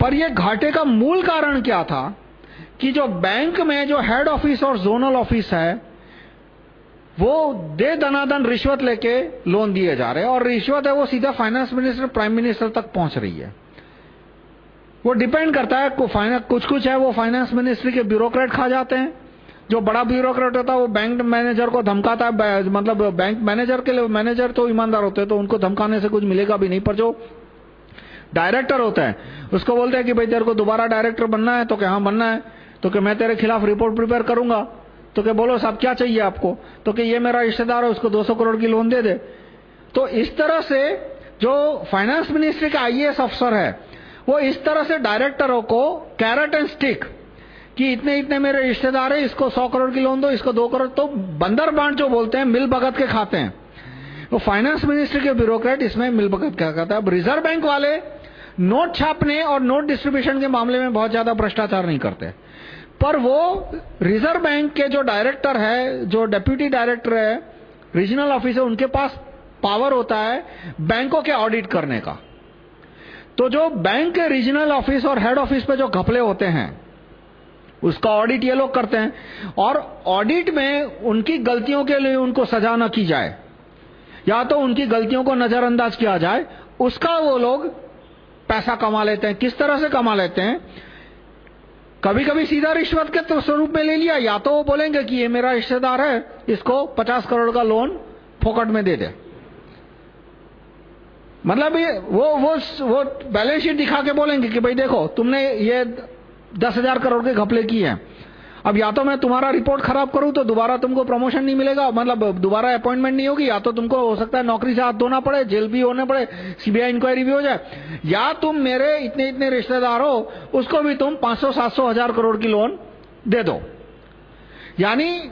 पर यह घाटे का मूल कारण क्या था कि जो बैंक में जो हेड ऑफ़िस और जोनल ऑफ़िस है वो दे दनादन रिश्वत लेके लोन दिए जा रहे हैं और रिश्वत है वो सीधा फाइनेंस मिनिस्टर प्राइम मिनिस्टर तक पहुँच रही है। वो डिपेंड करता है कुछ कुछ है वो फाइनेंस मिनिस्ट्री के ब्यूरोक्रेट खा जाते हैं। जो बड़ा ब्यूरोक्रेट होता है वो बैंक मैनेजर को धमकाता है मतलब बैंक मैनेजर के लिए मैनेजर तो ईमानदार होते हैं तो उनको धमकाने से कुछ मिलेगा भी नहीं, पर जो डायरेक्टर होता है, उसको बोलते हैं कि भाई तेरे को दोबारा डायरेक्टर बनना है तो क्या हाँ बनना है? तो क्या मैं तेरे खिलाफ रिपोर्ट प्रिपेयर करूँगा। तो क्या बोलो, साहब, क्या चाहिए आपको? तो क्या ये मेरा रिश्तेदार है, उसको 200 करोड़ की लोन दे दे। तो इस तरह से जो फाइनेंस मिनिस्ट्री का आईएएस अफसर है, वो इस तरह से डायरेक्टरों को कैरेट एंड स्टिक कि इतने इतने मेरे रिश्तेदार है, इसको सौ करोड़ की लोन दो, इसको दो करोड़ तो बंदर बांट जो बोलते हैं, मिल भगत के खाते हैं। वो फाइनेंस मिनिस्ट्री के ब्यूरोक्रेट इसमें मिल भगत क्या कहता है। अब रिज़र्व बैंक वाले नोट छापने और नोट डिस्ट्रीब्यूशन के मामले में बहुत ज़्यादा भ्रष्टाचार नहीं करते। पर वो रिज़र्व बैंक के जो डायरेक्टर है, जो डेप्यूटी डायरेक्टर है, रीजनल ऑफिसर, उनके पास पावर होता है बैंकों के ऑडिट करने का। तो जो बैंक के रीजनल ऑफ़िस और हेड ऑफ़िस पे जो घपले होते हैं, उसका ऑडिट ये लोग करते हैं। और ऑडिट में उनकी गलतियों के लिए उनको सजा न की जाए, या तो उनकी गलतियों को नजरअंदाज किया जाए, उसका वो लोग पैसा कमा लेते हैं। किस तरह से कमा लेते हैं? कभी कभी सीधा रिश्वत के स्वरूप में ले लिया, या तो वो बोलेंगे कि ये मेरा रिश्तेदार है, इसको पचास करोड़ का लोन फोकट में दे दे। मतलब ये, वो वो वो बैलेंस शीट दिखा के बोलेंगे कि भाई देखो, तुमने ये दस हज़ार करोड़ के घपले किए हैं। अब या तो मैं तुम्हारा रिपोर्ट खराब करूँ तो दोबारा तुमको प्रमोशन नहीं मिलेगा। मतलब दोबारा अपॉइंटमेंट नहीं होगी। या तो तुमको हो सकता है नौकरी से हाथ धोना पड़े, जेल भी होने पड़े सीबीआई इंक्वायरी भी हो जाए। या तुम मेरे इतने इतने रिश्तेदार हो, उसको भी तुम 500-700 हज़ार करोड़ की लोन दे दो। यानी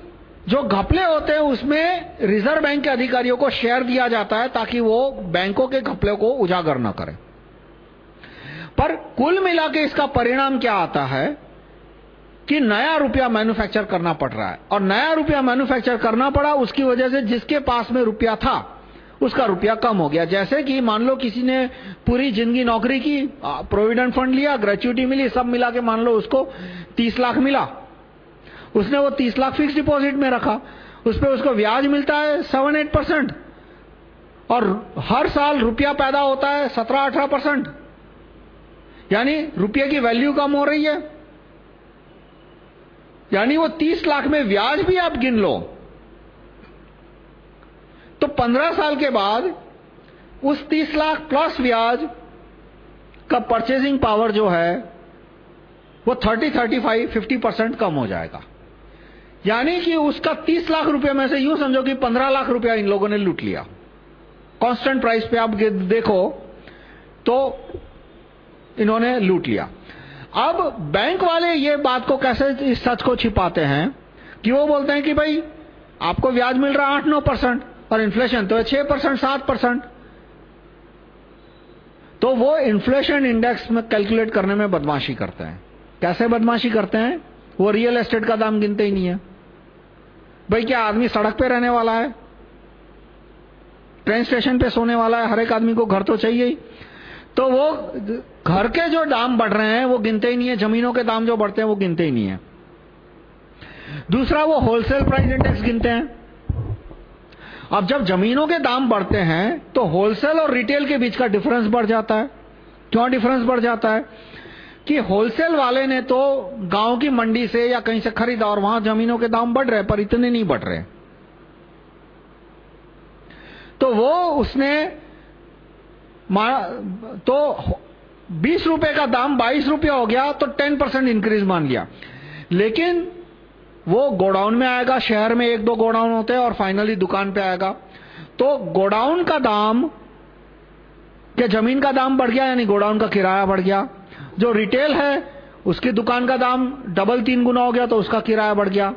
जो घपले होते हैं, उसमें रिज़र्व बैंक के अधिकारियों को शेयर दिया जाता है ताकि वो बैंकों के घपले को उजागर न करें। पर कुल मिला के इसका परिणाम क्या आता है? कि नया रुपया मैन्युफैक्चर करना पड़ रहा है। और नया रुपया मैन्युफैक्चर करना पड़ा उसकी वजह से जिसके पास में रुपया था, उसका रुपया कम हो गया। जैसे कि मान लो किसी ने पूरी ज़िंदगी नौकरी की प्रोविडेंट फंड लिया ग्रेचुइटी मिली, सब मिला के मान लो उसको तीस लाख मिला। उसने वो तीस लाख फिक्स डिपॉजिट में रखा। उस पर उसको ब्याज मिलता है सेवन एट परसेंट और हर साल रुपया पैदा होता है सत्रह, अठारह परसेंट यानी रुपये की वैल्यू कम हो रही है। यानी वो तीस लाख में ब्याज भी आप गिन लो। तो पंद्रह साल के बाद उस तीस लाख प्लस ब्याज का परचेजिंग पावर जो है, वो thirty thirty five fifty percent कम हो जाएगा। यानी कि उसका तीस लाख रुपए में से यूँ समझो कि पंद्रह लाख रुपया इन लोगों ने लूट लिया। कांस्टेंट प्राइस पे आप देखो तो इन्होंने लूट लिया। अब बैंक वाले ये बात को कैसे इस सच को छिपाते हैं कि वो बोलते हैं कि भाई, आपको ब्याज मिल रहा है आठ नौ परसेंट और इन्फ्लेशन तो छह परसेंट, सात परसेंट। तो वो इन्फ्लेशन इंडेक्स में कैलकुलेट करने में बदमाशी करते हैं। कैसे बदमाशी करते हैं? वो रियल एस्टेट का दाम गिनते ही नहीं है। भाई, क्या आदमी सड़क पे रहने वाला है? ट्रेन स्टेशन पे सोने वाला है? हर एक आदमी को घर तो चाहिए ही। तो वो घर के जो दाम बढ़ रहे हैं, वो गिनते ही नहीं है। जमीनों के दाम जो बढ़ते हैं, वो गिनते ही नहीं है। दूसरा, वो होलसेल प्राइस इंडेक्स गिनते हैं। अब जब जमीनों के दाम बढ़ते हैं तो होलसेल और रिटेल के बीच का डिफरेंस बढ़ जाता है। क्यों डिफरेंस बढ़ जाता है? कि होलसेल वाले ने तो गाँव की मंडी से या कहीं से खरीदा और वहाँ जमीनों के दाम बढ़ रहे पर इतने नहीं बढ़ रहे। तो वो उसने तो बीस रुपए का दाम बाईस रुपया हो गया तो टेन परसेंट इंक्रीज मान लिया। लेकिन वो गोडाउन में आएगा, शहर में एक दो गोडाउन होते हैं और फाइनली दुकान पे आएगा। तो गोडाउन का दाम, क्या ज़मीन का दाम बढ़ गया यानी गोडाउन का किराया बढ़ गया? जो रिटेल है, उसकी दुकान का दाम डबल तीन गुना हो गया तो उसका किराया बढ़ गया।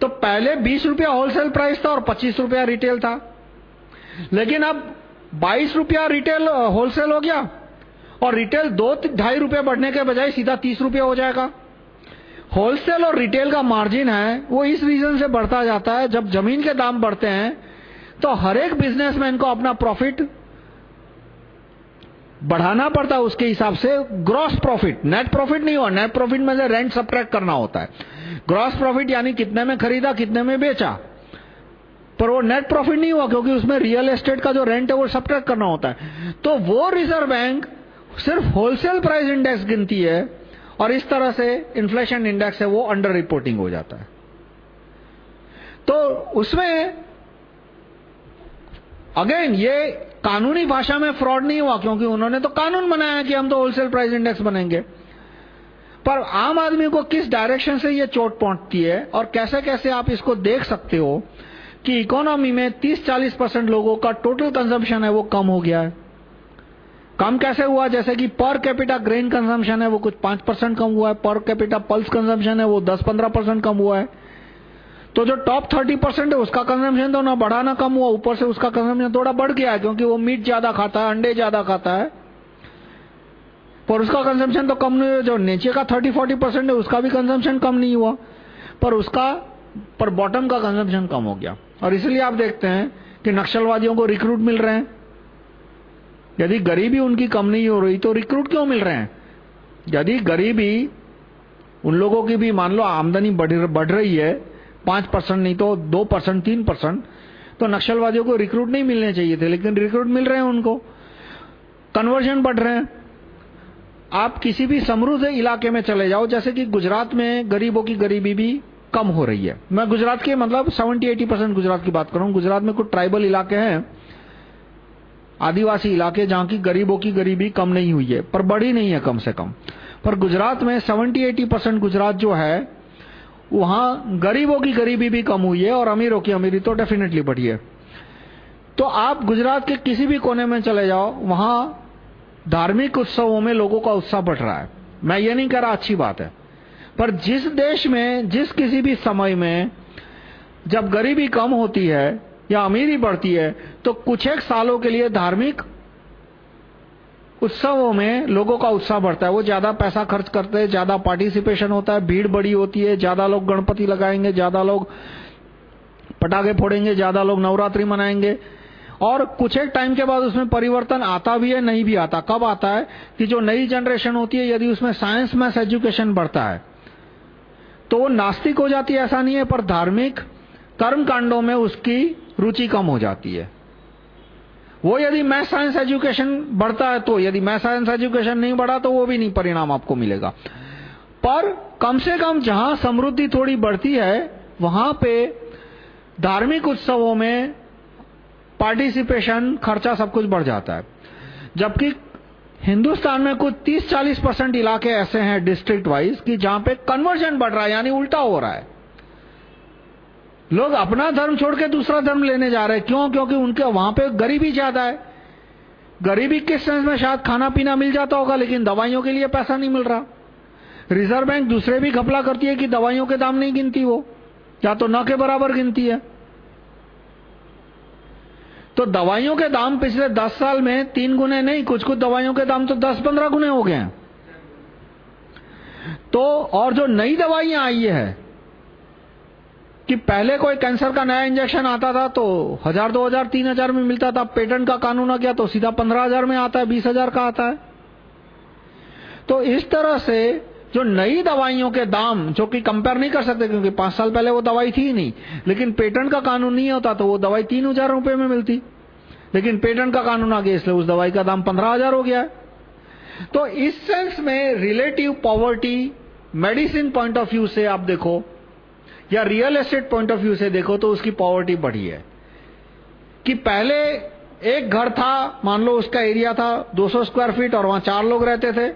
तो पहले बीस रुपया होलसेल प्राइस था और पच्चीस रुपया रिटेल था। लेकिन अब बाईस रुपया रिटेल होलसेल हो गया। और रिटेल दो ढाई रुपए बढ़ने के बजाय सीधा तीस रुपए हो जाएगा। होलसेल और रिटेल का मार्जिन है, वो इस रीजन से बढ़ता जाता है। जब ज़मीन के दाम बढ़ते हैं तो हर एक बिजनेसमैन को अपना प्रॉफिट बढ़ाना पड़ता है उसके हिसाब से। ग्रॉस प्रॉफिट नेट प्रॉफिट नहीं हुआ। नेट प्रॉफिट में से रेंट सब्ट्रैक्ट करना होता है। ग्रॉस प्रॉफिट यानी कितने में खरीदा, कितने में बेचा। पर वो नेट प्रॉफिट नहीं हुआ, क्योंकि उसमें रियल एस्टेट का जो रेंट है, वो सब्ट्रैक्ट करना होता है। तो वो रिज़र्व बैंक सिर्फ़ होलसेल प्राइस इंडेक्स गिनती है और इस तरह से इन्फ्लेशन इंडेक्स है, वो अंडर रिपोर्टिंग हो जाता है। तो उसमें अगेन ये कानूनी भाषा में फ्रॉड नहीं हुआ, क्योंकि उन्होंने तो कानून बनाया कि हम तो होलसेल प्राइस इंडेक्स बनेंगे। पर आम आदमी को किस डायरेक्शन से ये चोट पहुँचती है और कैसे कैसे आप इसको देख सकते हो कि इकोनॉमी में 30-40 परसेंट लोगों का टोटल कंजम्पशन है, वो कम हो गया है। कम कैसे हुआ? जैसे कि पर कैपिटा ग्रेन कंजम्पशन है, वो कुछ पाँच परसेंट कम हुआ है। पर कैपिटा पल्स कंजम्पशन है, वो दस पंद्रह परसेंट कम हुआ है। तो जो टॉप थर्टी परसेंट है, उसका कंजम्पशन तो ना बढ़ा ना कम हुआ, ऊपर से उसका कंजम्पशन थोड़ा बढ़ गया है, क्योंकि वो मीट ज़्यादा खाता है, अंडे ज़्यादा खाता है। पर उसका कंजम्पशन तो कम नहीं हुआ, जो नीचे का थर्टी फोर्टी परसेंट है, उसका भी कंजम्पशन कम नहीं हुआ। पर उसका, पर बॉटम का कंजम्पशन कम हो गया। और इसलिए आप देखते हैं कि नक्सलवादियों को रिक्रूट मिल रहे हैं। यदि गरीबी उनकी कम नहीं हो रही तो रिक्रूट क्यों मिल रहे हैं? यदि गरीबी उन लोगों की भी मान लो आमदनी बढ़, रही है पाँच परसेंट नहीं तो दो परसेंट तीन परसेंट तो नक्सलवादियों को रिक्रूट नहीं मिलने चाहिए थे लेकिन रिक्रूट मिल रहे हैं उनको। कन्वर्जन बढ़ रहे हैं। आप किसी भी समृद्ध इलाके में चले जाओ जैसे कि गुजरात में गरीबों की गरीबी भी कम हो रही है। मैं गुजरात के मतलब 70-80 परसेंट गुजरात की बात कर गुजरात में कुछ ट्राइबल इलाके हैं आदिवासी इलाके जहाँ की गरीबों की गरीबी कम नहीं हुई है, पर बढ़ी नहीं है कम से कम। पर गुजरात में 70-80 परसेंट गुजरात जो है, वहाँ गरीबों की गरीबी भी कम हुई है और अमीरों की अमीरी तो डेफिनेटली बढ़ी है। तो आप गुजरात के किसी भी कोने में चले जाओ, वहाँ धार्मिक उत्सवों में लोगों का उत्साह बढ़ रहा है। मैं ये नहीं कह रहा अच्छी बात है। पर जिस देश में, जिस किसी भी समय में जब गरीबी कम होती है या अमीरी बढ़ती है तो कुछ एक सालों के लिए धार्मिक उत्सवों में लोगों का उत्साह बढ़ता है। वो ज़्यादा पैसा खर्च करते हैं, ज़्यादा पार्टिसिपेशन होता है, भीड़ बड़ी होती है, ज़्यादा लोग गणपति लगाएँगे, ज़्यादा लोग पटाखे फोड़ेंगे, ज़्यादा लोग नवरात्रि मनाएँगे। और कुछ एक टाइम के बाद उसमें परिवर्तन आता भी है, नहीं भी आता। कब आता है कि जो नई जनरेशन होती है, यदि उसमें साइंस मैथ एजुकेशन बढ़ता है तो वो नास्तिक हो जाती है, ऐसा नहीं है, पर धार्मिक कर्म कांडों में उसकी रुचि कम हो जाती है। वो यदि मैथ साइंस एजुकेशन बढ़ता है तो यदि मैथ साइंस एजुकेशन नहीं बढ़ा तो वो भी नहीं परिणाम आपको मिलेगा। पर कम से कम जहाँ समृद्धि थोड़ी बढ़ती है, वहाँ पे धार्मिक उत्सवों में पार्टिसिपेशन खर्चा सब कुछ बढ़ जाता है। जबकि हिंदुस्तान में कुछ 30-40 परसेंट इलाके ऐसे हैं डिस्ट्रिक्ट वाइज कि जहाँ पे कन्वर्जन बढ़ रहा है, यानी उल्टा हो रहा है। लोग अपना धर्म छोड़ के दूसरा धर्म लेने जा रहे हैं। क्यों? क्योंकि उनके वहाँ पे गरीबी ज़्यादा है। गरीबी किस सेंस में? शायद खाना पीना मिल जाता होगा, लेकिन दवाइयों के लिए पैसा नहीं मिल रहा। रिज़र्व बैंक दूसरे भी घपला करती है कि दवाइयों के दाम नहीं गिनती वो। या तो न के बराबर गिनती है। तो दवाइयों के दाम पिछले दस साल में तीन गुने नहीं कुछ कुछ दवाइयों के दाम तो दस पंद्रह गुने हो गए हैं। तो और जो नई दवाइयाँ आई है कि पहले कोई कैंसर का नया इंजेक्शन आता था तो हज़ार, दो हज़ार, तीन हज़ार में मिलता था। पेटेंट का कानून आ गया तो सीधा पंद्रह हज़ार में आता है, बीस हज़ार का आता है। तो इस तरह से जो नई दवाइयों के दाम, जो कि कंपेयर नहीं कर सकते क्योंकि पाँच साल पहले वो दवाई थी नहीं, लेकिन पेटेंट का कानून नहीं होता तो वो दवाई तीन हज़ार रुपए में मिलती। लेकिन पेटेंट का कानून आ गया, इसलिए उस दवाई का दाम पंद्रह हज़ार हो गया तो इस सेंस में relative poverty medicine point of view से आप देखो या real estate point of view से देखो तो उसकी पॉवर्टी बढ़ी है। कि पहले एक घर था, मान लो उसका एरिया था 200 स्क्वायर फीट और वहाँ चार लोग रहते थे।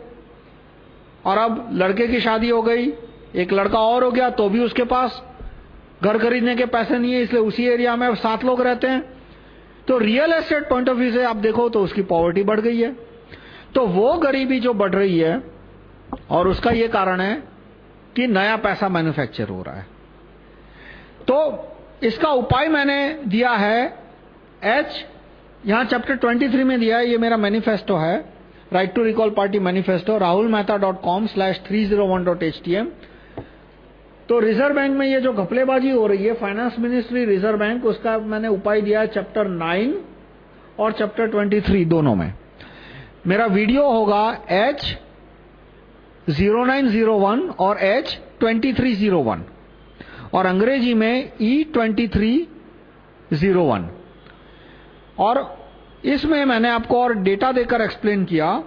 और अब लड़के की शादी हो गई, एक लड़का और हो गया तो भी उसके पास। घर खरीदने के पैसे नहीं है, इसलिए उसी एरिया में अब सात लोग रहते हैं। तो real estate point of view से आप देखो तो उसकी पॉवर्टी बढ़ गई है। तो वो गरीबी जो बढ़ रही है, और उसका ये कारण है कि नया पैसा मैन्युफैक्चर हो रहा है। तो इसका उपाय मैंने दिया है एच यहाँ चैप्टर 23 में दिया है, ये मेरा मैनिफेस्टो है right to recall party manifesto Rahul Mehta dot com slash three zero one dot H T M तो रिज़र्व बैंक में ये जो घपलेबाजी हो रही है फाइनेंस मिनिस्ट्री रिज़र्व बैंक उसका मैंने उपाय दिया है चैप्टर 9 और चैप्टर 23 दोनों में। मेरा वीडियो होगा एच 0901 और एच 2301 और अंग्रेज़ी में E2301 और इसमें मैंने आपको और डेटा देकर एक्सप्लेन किया।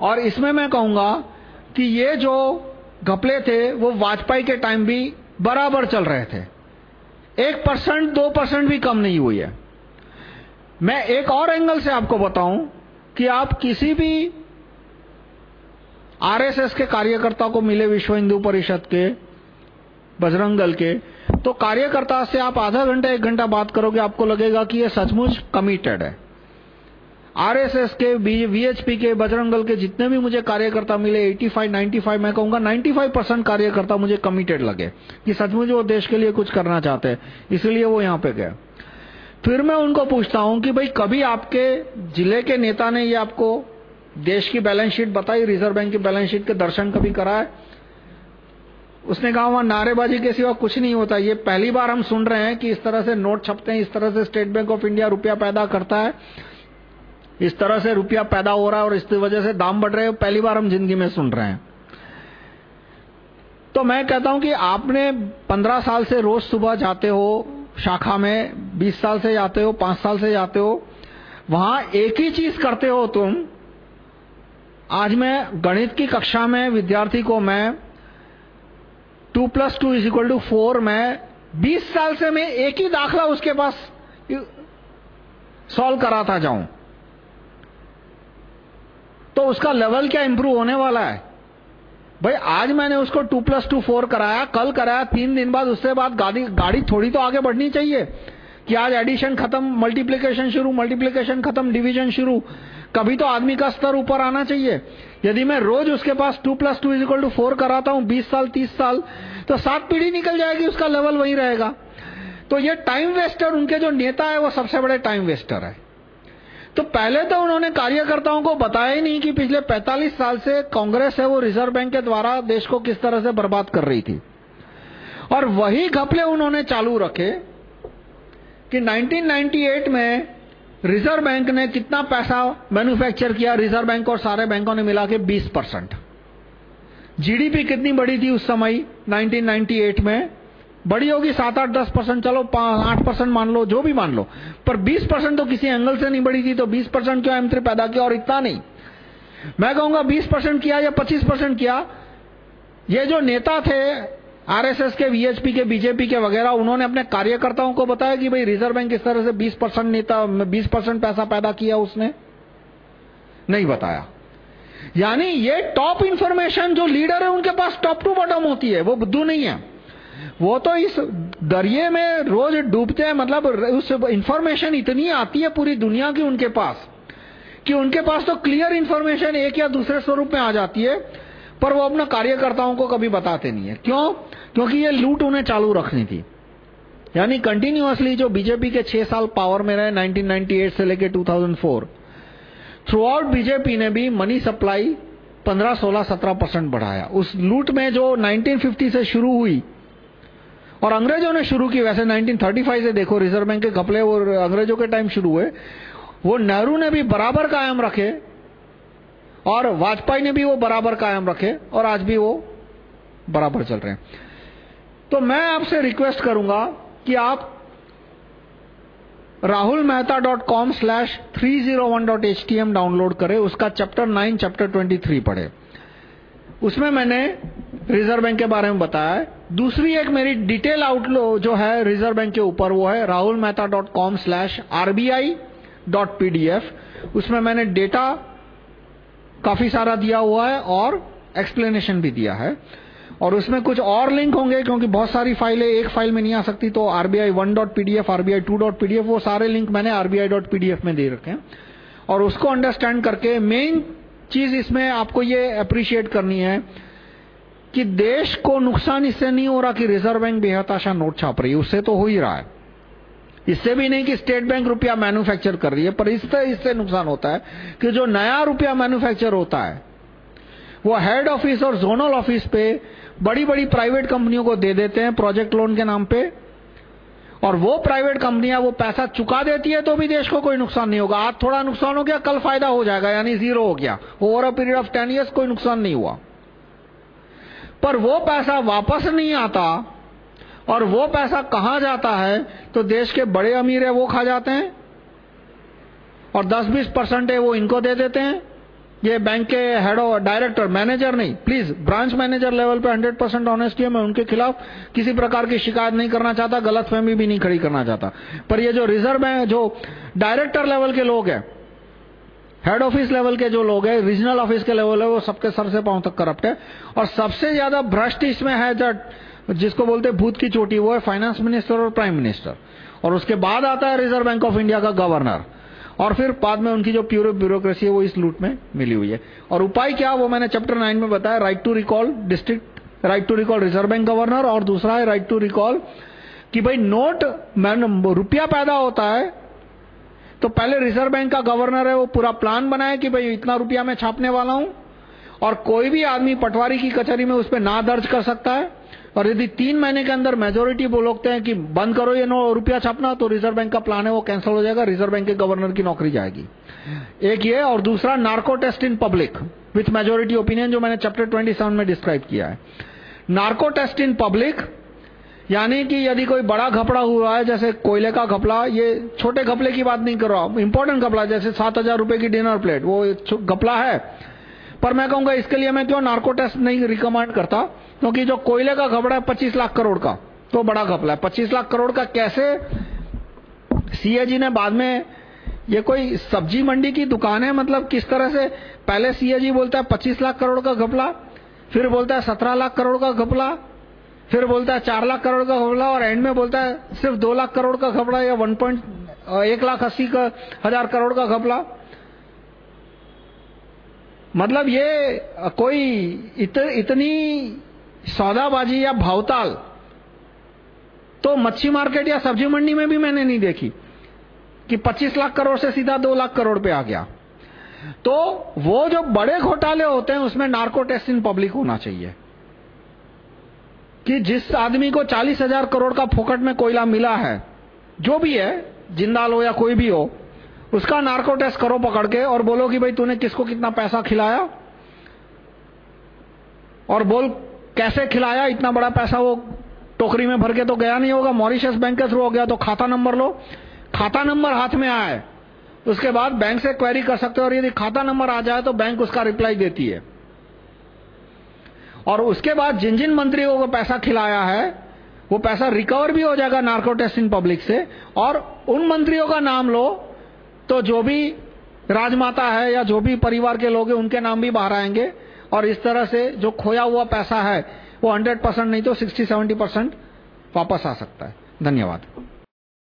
और इसमें मैं कहूँगा कि ये जो घपले थे, वो वाजपेयी के टाइम भी बराबर चल रहे थे। एक परसेंट दो परसेंट भी कम नहीं हुई है। मैं एक और एंगल से आपको बताऊँ कि आप किसी भी आरएसएस के कार्यकर्ता को मिले विश्व हिंदू परिषद के बजरंग दल के। तो कार्यकर्ता से आप आधा घंटा, एक घंटा बात करोगे, आपको लगेगा कि ये सचमुच कमिटेड है। आरएसएस के वीएचपी के, बजरंग दल के जितने भी मुझे कार्यकर्ता मिले 85 95 मैं कहूँगा 95 परसेंट कार्यकर्ता मुझे कमिटेड लगे कि सचमुच वो देश के लिए कुछ करना चाहते हैं। इसलिए वो यहाँ पे गए। फिर मैं उनको पूछता हूँ कि भाई, कभी आपके ज़िले के नेता ने ये आपको देश की बैलेंस शीट बताई रिज़र्व बैंक की बैलेंस शीट के दर्शन कभी कराए? उसने कहा, वहाँ नारेबाजी के सिवा कुछ नहीं होता। ये पहली बार हम सुन रहे हैं कि इस तरह से नोट छपते हैं, इस तरह से स्टेट बैंक ऑफ़ इंडिया रुपया पैदा करता है, इस तरह से रुपया पैदा हो रहा है और इस वजह से दाम बढ़ रहे हैं, पहली बार हम ज़िंदगी में सुन रहे हैं। तो मैं कहता हूँ कि आपने 15 साल से रोज सुबह जाते हो, शाखा में 20 साल से जाते हो 5 साल से जाते हो, वहाँ एक ही चीज़ करते हो तुम। आज मैं गणित की कक्षा में विद्यार्थी को मैं 2 plus two is equal to four, में 20 साल से मैं एक ही दाखला उसके पास सॉल्व कराता जाऊँ। तो उसका लेवल क्या इंप्रूव होने वाला है? भाई, आज मैंने उसको टू प्लस टू फोर कराया, कल कराया, तीन दिन बाद उससे बाद गाड़ी गाड़ी थोड़ी तो आगे बढ़नी चाहिए कि आज एडिशन खत्म मल्टीप्लिकेशन शुरू मल्टीप्लिकेशन खत्म डिवीज़न शुरू। कभी तो आदमी का स्तर ऊपर आना चाहिए। यदि मैं रोज उसके पास two plus two is equal to four कराता हूँ, बीस साल, तीस साल तो सात पीढ़ी निकल जाएगी, उसका लेवल वही रहेगा। तो ये टाइम वेस्टर उनके जो नेता है, वो सबसे बड़े टाइम वेस्टर है। तो पहले तो उन्होंने कार्यकर्ताओं को बताया ही नहीं कि पिछले 45 साल से कांग्रेस है, वो रिज़र्व बैंक के द्वारा देश को किस तरह से बर्बाद कर रही थी। और वही घपले उन्होंने चालू रखे कि 1998 में रिज़र्व बैंक ने कितना पैसा मैन्युफैक्चर किया? रिज़र्व बैंक और सारे बैंकों ने मिला के 20 परसेंट। जीडीपी कितनी बड़ी थी उस समय? 1998 में। बड़ी होगी सात आठ दस परसेंट। चलो आठ परसेंट मान लो, जो भी मान लो। पर बीस परसेंट तो किसी एंगल से नहीं बढ़ी थी तो बीस परसेंट क्यों एम थ्री पैदा किया और इतना नहीं? मैं कहूँगा बीस परसेंट किया या पच्चीस परसेंट किया? ये जो नेता थे आरएसएस के, वीएचपी के, बीजेपी के वगैरह, उन्होंने अपने कार्यकर्ताओं को बताया कि भाई रिज़र्व बैंक इस तरह से बीस परसेंट नेता, बीस परसेंट पैसा पैदा किया उसने। नहीं बताया। यानी ये टॉप इंफॉर्मेशन जो लीडर है, उनके पास टॉप टू बॉटम होती है, वो बुद्धू नहीं है। वो तो इस दरिए में रोज डूबते हैं मतलब उस इंफॉर्मेशन इतनी आती है पूरी दुनिया की उनके पास, कि उनके पास तो क्लियर इंफॉर्मेशन एक या दूसरे स्वरूप में आ जाती है। पर वो अपना कार्यकर्ताओं को कभी बताते नहीं है। क्यों? क्योंकि ये लूट उन्हें चालू रखनी थी। यानी कंटिन्यूअसली जो बीजेपी के छह साल पावर में रहे 1998 से लेकर 2004 थ्रू आउट बीजेपी ने भी मनी सप्लाई 15, 16, 17 परसेंट बढ़ाया। उस लूट में जो 1950 से शुरू हुई और अंग्रेज़ों ने शुरू की वैसे 1935 से देखो रिज़र्व बैंक के घपले वो अंग्रेज़ों के टाइम शुरू हुए वो नेहरू ने भी बराबर कायम रखे और वाजपेयी ने भी वो बराबर कायम रखे और आज भी वो बराबर चल रहे हैं। तो मैं आपसे रिक्वेस्ट करूँगा कि आप Rahul Mehta dot com slash three zero one dot H T M download करें, उसका chapter nine chapter twenty three पढ़े। उसमें मैंने रिज़र्व बैंक के बारे में बताया है। दूसरी एक मेरी डिटेल आउटलो जो है रिज़र्व बैंक के ऊपर, वो है Rahul Mehta dot com slash RBI dot PDF उसमें मैंने डेटा काफ़ी सारा दिया हुआ है और एक्सप्लेनेशन भी दिया है। और उसमें कुछ और लिंक होंगे क्योंकि बहुत सारी फाइलें एक फ़ाइल में नहीं आ सकती तो RBI one dot PDF RBI two dot PDF वो सारे लिंक मैंने पीडीएफ में दे रखे हैं। और उसको अंडरस्टैंड करके मेन चीज़ इसमें आपको ये अप्रिशिएट करनी है कि देश को नुकसान इससे नहीं हो रहा कि रिज़र्व बैंक बेहताशा नोट छाप रही है, उससे तो हो ही रहा है। इससे भी नहीं कि स्टेट बैंक रुपया मैन्युफैक्चर कर रही है, पर इससे इससे नुकसान होता है कि जो नया रुपया मैन्युफैक्चर होता है, वो हेड ऑफ़िस और जोनल ऑफ़िस पे बड़ी बड़ी प्राइवेट कंपनियों को दे देते हैं प्रोजेक्ट लोन के नाम पे, और वो प्राइवेट कंपनियाँ वो पैसा चुका देती है तो भी देश को कोई नुकसान नहीं होगा। आज थोड़ा नुकसान हो गया, कल फ़ायदा हो जाएगा, यानी ज़ीरो हो गया। Over a period of ten years कोई नुकसान नहीं हुआ। पर वो पैसा वापस नहीं आता और वो पैसा कहाँ जाता है? तो देश के बड़े अमीर है, वो खा जाते हैं। और 10-20 परसेंट है, वो इनको दे देते हैं। ये बैंक के हेड डायरेक्टर मैनेजर नहीं प्लीज़ ब्रांच मैनेजर लेवल पे 100 परसेंट ऑनेस्टी है मैं उनके खिलाफ किसी प्रकार की शिकायत नहीं करना चाहता, गलत फहमी भी नहीं खड़ी करना चाहता। पर ये जो रिज़र्व है, जो डायरेक्टर लेवल के लोग हैं हेड ऑफ़िस लेवल के जो लोग हैं रीजनल ऑफ़िस के लेवल है, वो सबके सर से पाँव तक करप्ट है। और सबसे ज़्यादा भ्रष्ट इसमें है जो जिसको बोलते भूत की चोटी, वो है फाइनेंस मिनिस्टर और प्राइम मिनिस्टर और उसके बाद आता है रिज़र्व बैंक ऑफ़ इंडिया का गवर्नर और फिर बाद में उनकी जो प्यूरो ब्यूरोक्रेसी है, वो इस लूट में मिली हुई है. और उपाय क्या, वो मैंने चैप्टर नाइन में बताया right to recall district right to recall reserve bank governor और दूसरा है राइट टू रिकॉल कि भाई नोट रुपया पैदा होता है तो पहले रिज़र्व बैंक का गवर्नर है, वो पूरा प्लान बनाए कि भाई इतना रुपया मैं छापने वाला हूँ, और कोई भी आदमी पटवारी की कचहरी में उस पर ना दर्ज कर सकता है और यदि तीन महीने के अंदर मेजोरिटी बोलते हैं कि बंद करो ये नो रुपया छापना तो रिज़र्व बैंक का प्लान है, वो कैंसिल हो जाएगा, रिज़र्व बैंक के गवर्नर की नौकरी जाएगी। एक ये और दूसरा narco test in public with majority opinion जो मैंने चैप्टर 27 में डिस्क्राइब किया है। नार्को टेस्ट इन पब्लिक यानी कि यदि कोई बड़ा घपला हुआ है, जैसे कोयले का घपला, ये छोटे घपले की बात नहीं कर रहा इंपॉर्टेंट घपला, जैसे सात हज़ार रुपए की डिनर प्लेट वो घपला है पर मैं कहूँगा, इसके लिए मैं क्यों नार्को टेस्ट नहीं रिकमेंड करता? क्योंकि जो कोयले का घपला है, पच्चीस लाख करोड़ का तो बड़ा घपला है। पच्चीस लाख करोड़ का कैसे? सीएजी ने बाद में ये कोई सब्ज़ी मंडी की दुकान है मतलब किस तरह से? पहले सीएजी बोलता है, पच्चीस लाख करोड़ का घपला फिर बोलता है, सत्रह लाख करोड़ का घपला फिर बोलता है, चार लाख करोड़ का घपला और एंड में बोलता है, सिर्फ़ दो लाख करोड़ का घपला या वन पॉइंट एक लाख अस्सी हज़ार करोड़ का घपला मतलब ये कोई इत, इतनी सौदाबाजी या भावताल तो मच्छी मार्केट या सब्ज़ी मंडी में भी मैंने नहीं देखी कि 25 लाख करोड़ से सीधा 2 लाख करोड़ पे आ गया। तो वो जो बड़े घोटाले होते हैं उसमें नार्को टेस्ट इन पब्लिक होना चाहिए। कि जिस आदमी को चालीस हज़ार करोड़ का फोकट में कोयला मिला है जो भी है जिंदाल हो या कोई भी हो उसका नार्को टेस्ट करो पकड़ के और बोलो कि भाई तूने किसको कितना पैसा खिलाया? और बोल, कैसे खिलाया? इतना बड़ा पैसा वो टोकरी में भर के तो गया नहीं होगा। मॉरिशस बैंक के थ्रू हो गया तो खाता नंबर लो। खाता नंबर हाथ में आए उसके बाद बैंक से क्वेरी कर सकते हो और यदि खाता नंबर आ जाए तो बैंक उसका रिप्लाई देती है। और उसके बाद जिन जिन मंत्रियों को पैसा खिलाया है, वो पैसा रिकवर भी हो जाएगा नार्को टेस्ट इन पब्लिक से। और उन मंत्रियों का नाम लो तो जो भी राजमाता है या जो भी परिवार के लोग हैं, उनके नाम भी बाहर आएँगे। और इस तरह से जो खोया हुआ पैसा है, वो 100 परसेंट नहीं तो 60-70 परसेंट वापस आ सकता है। धन्यवाद।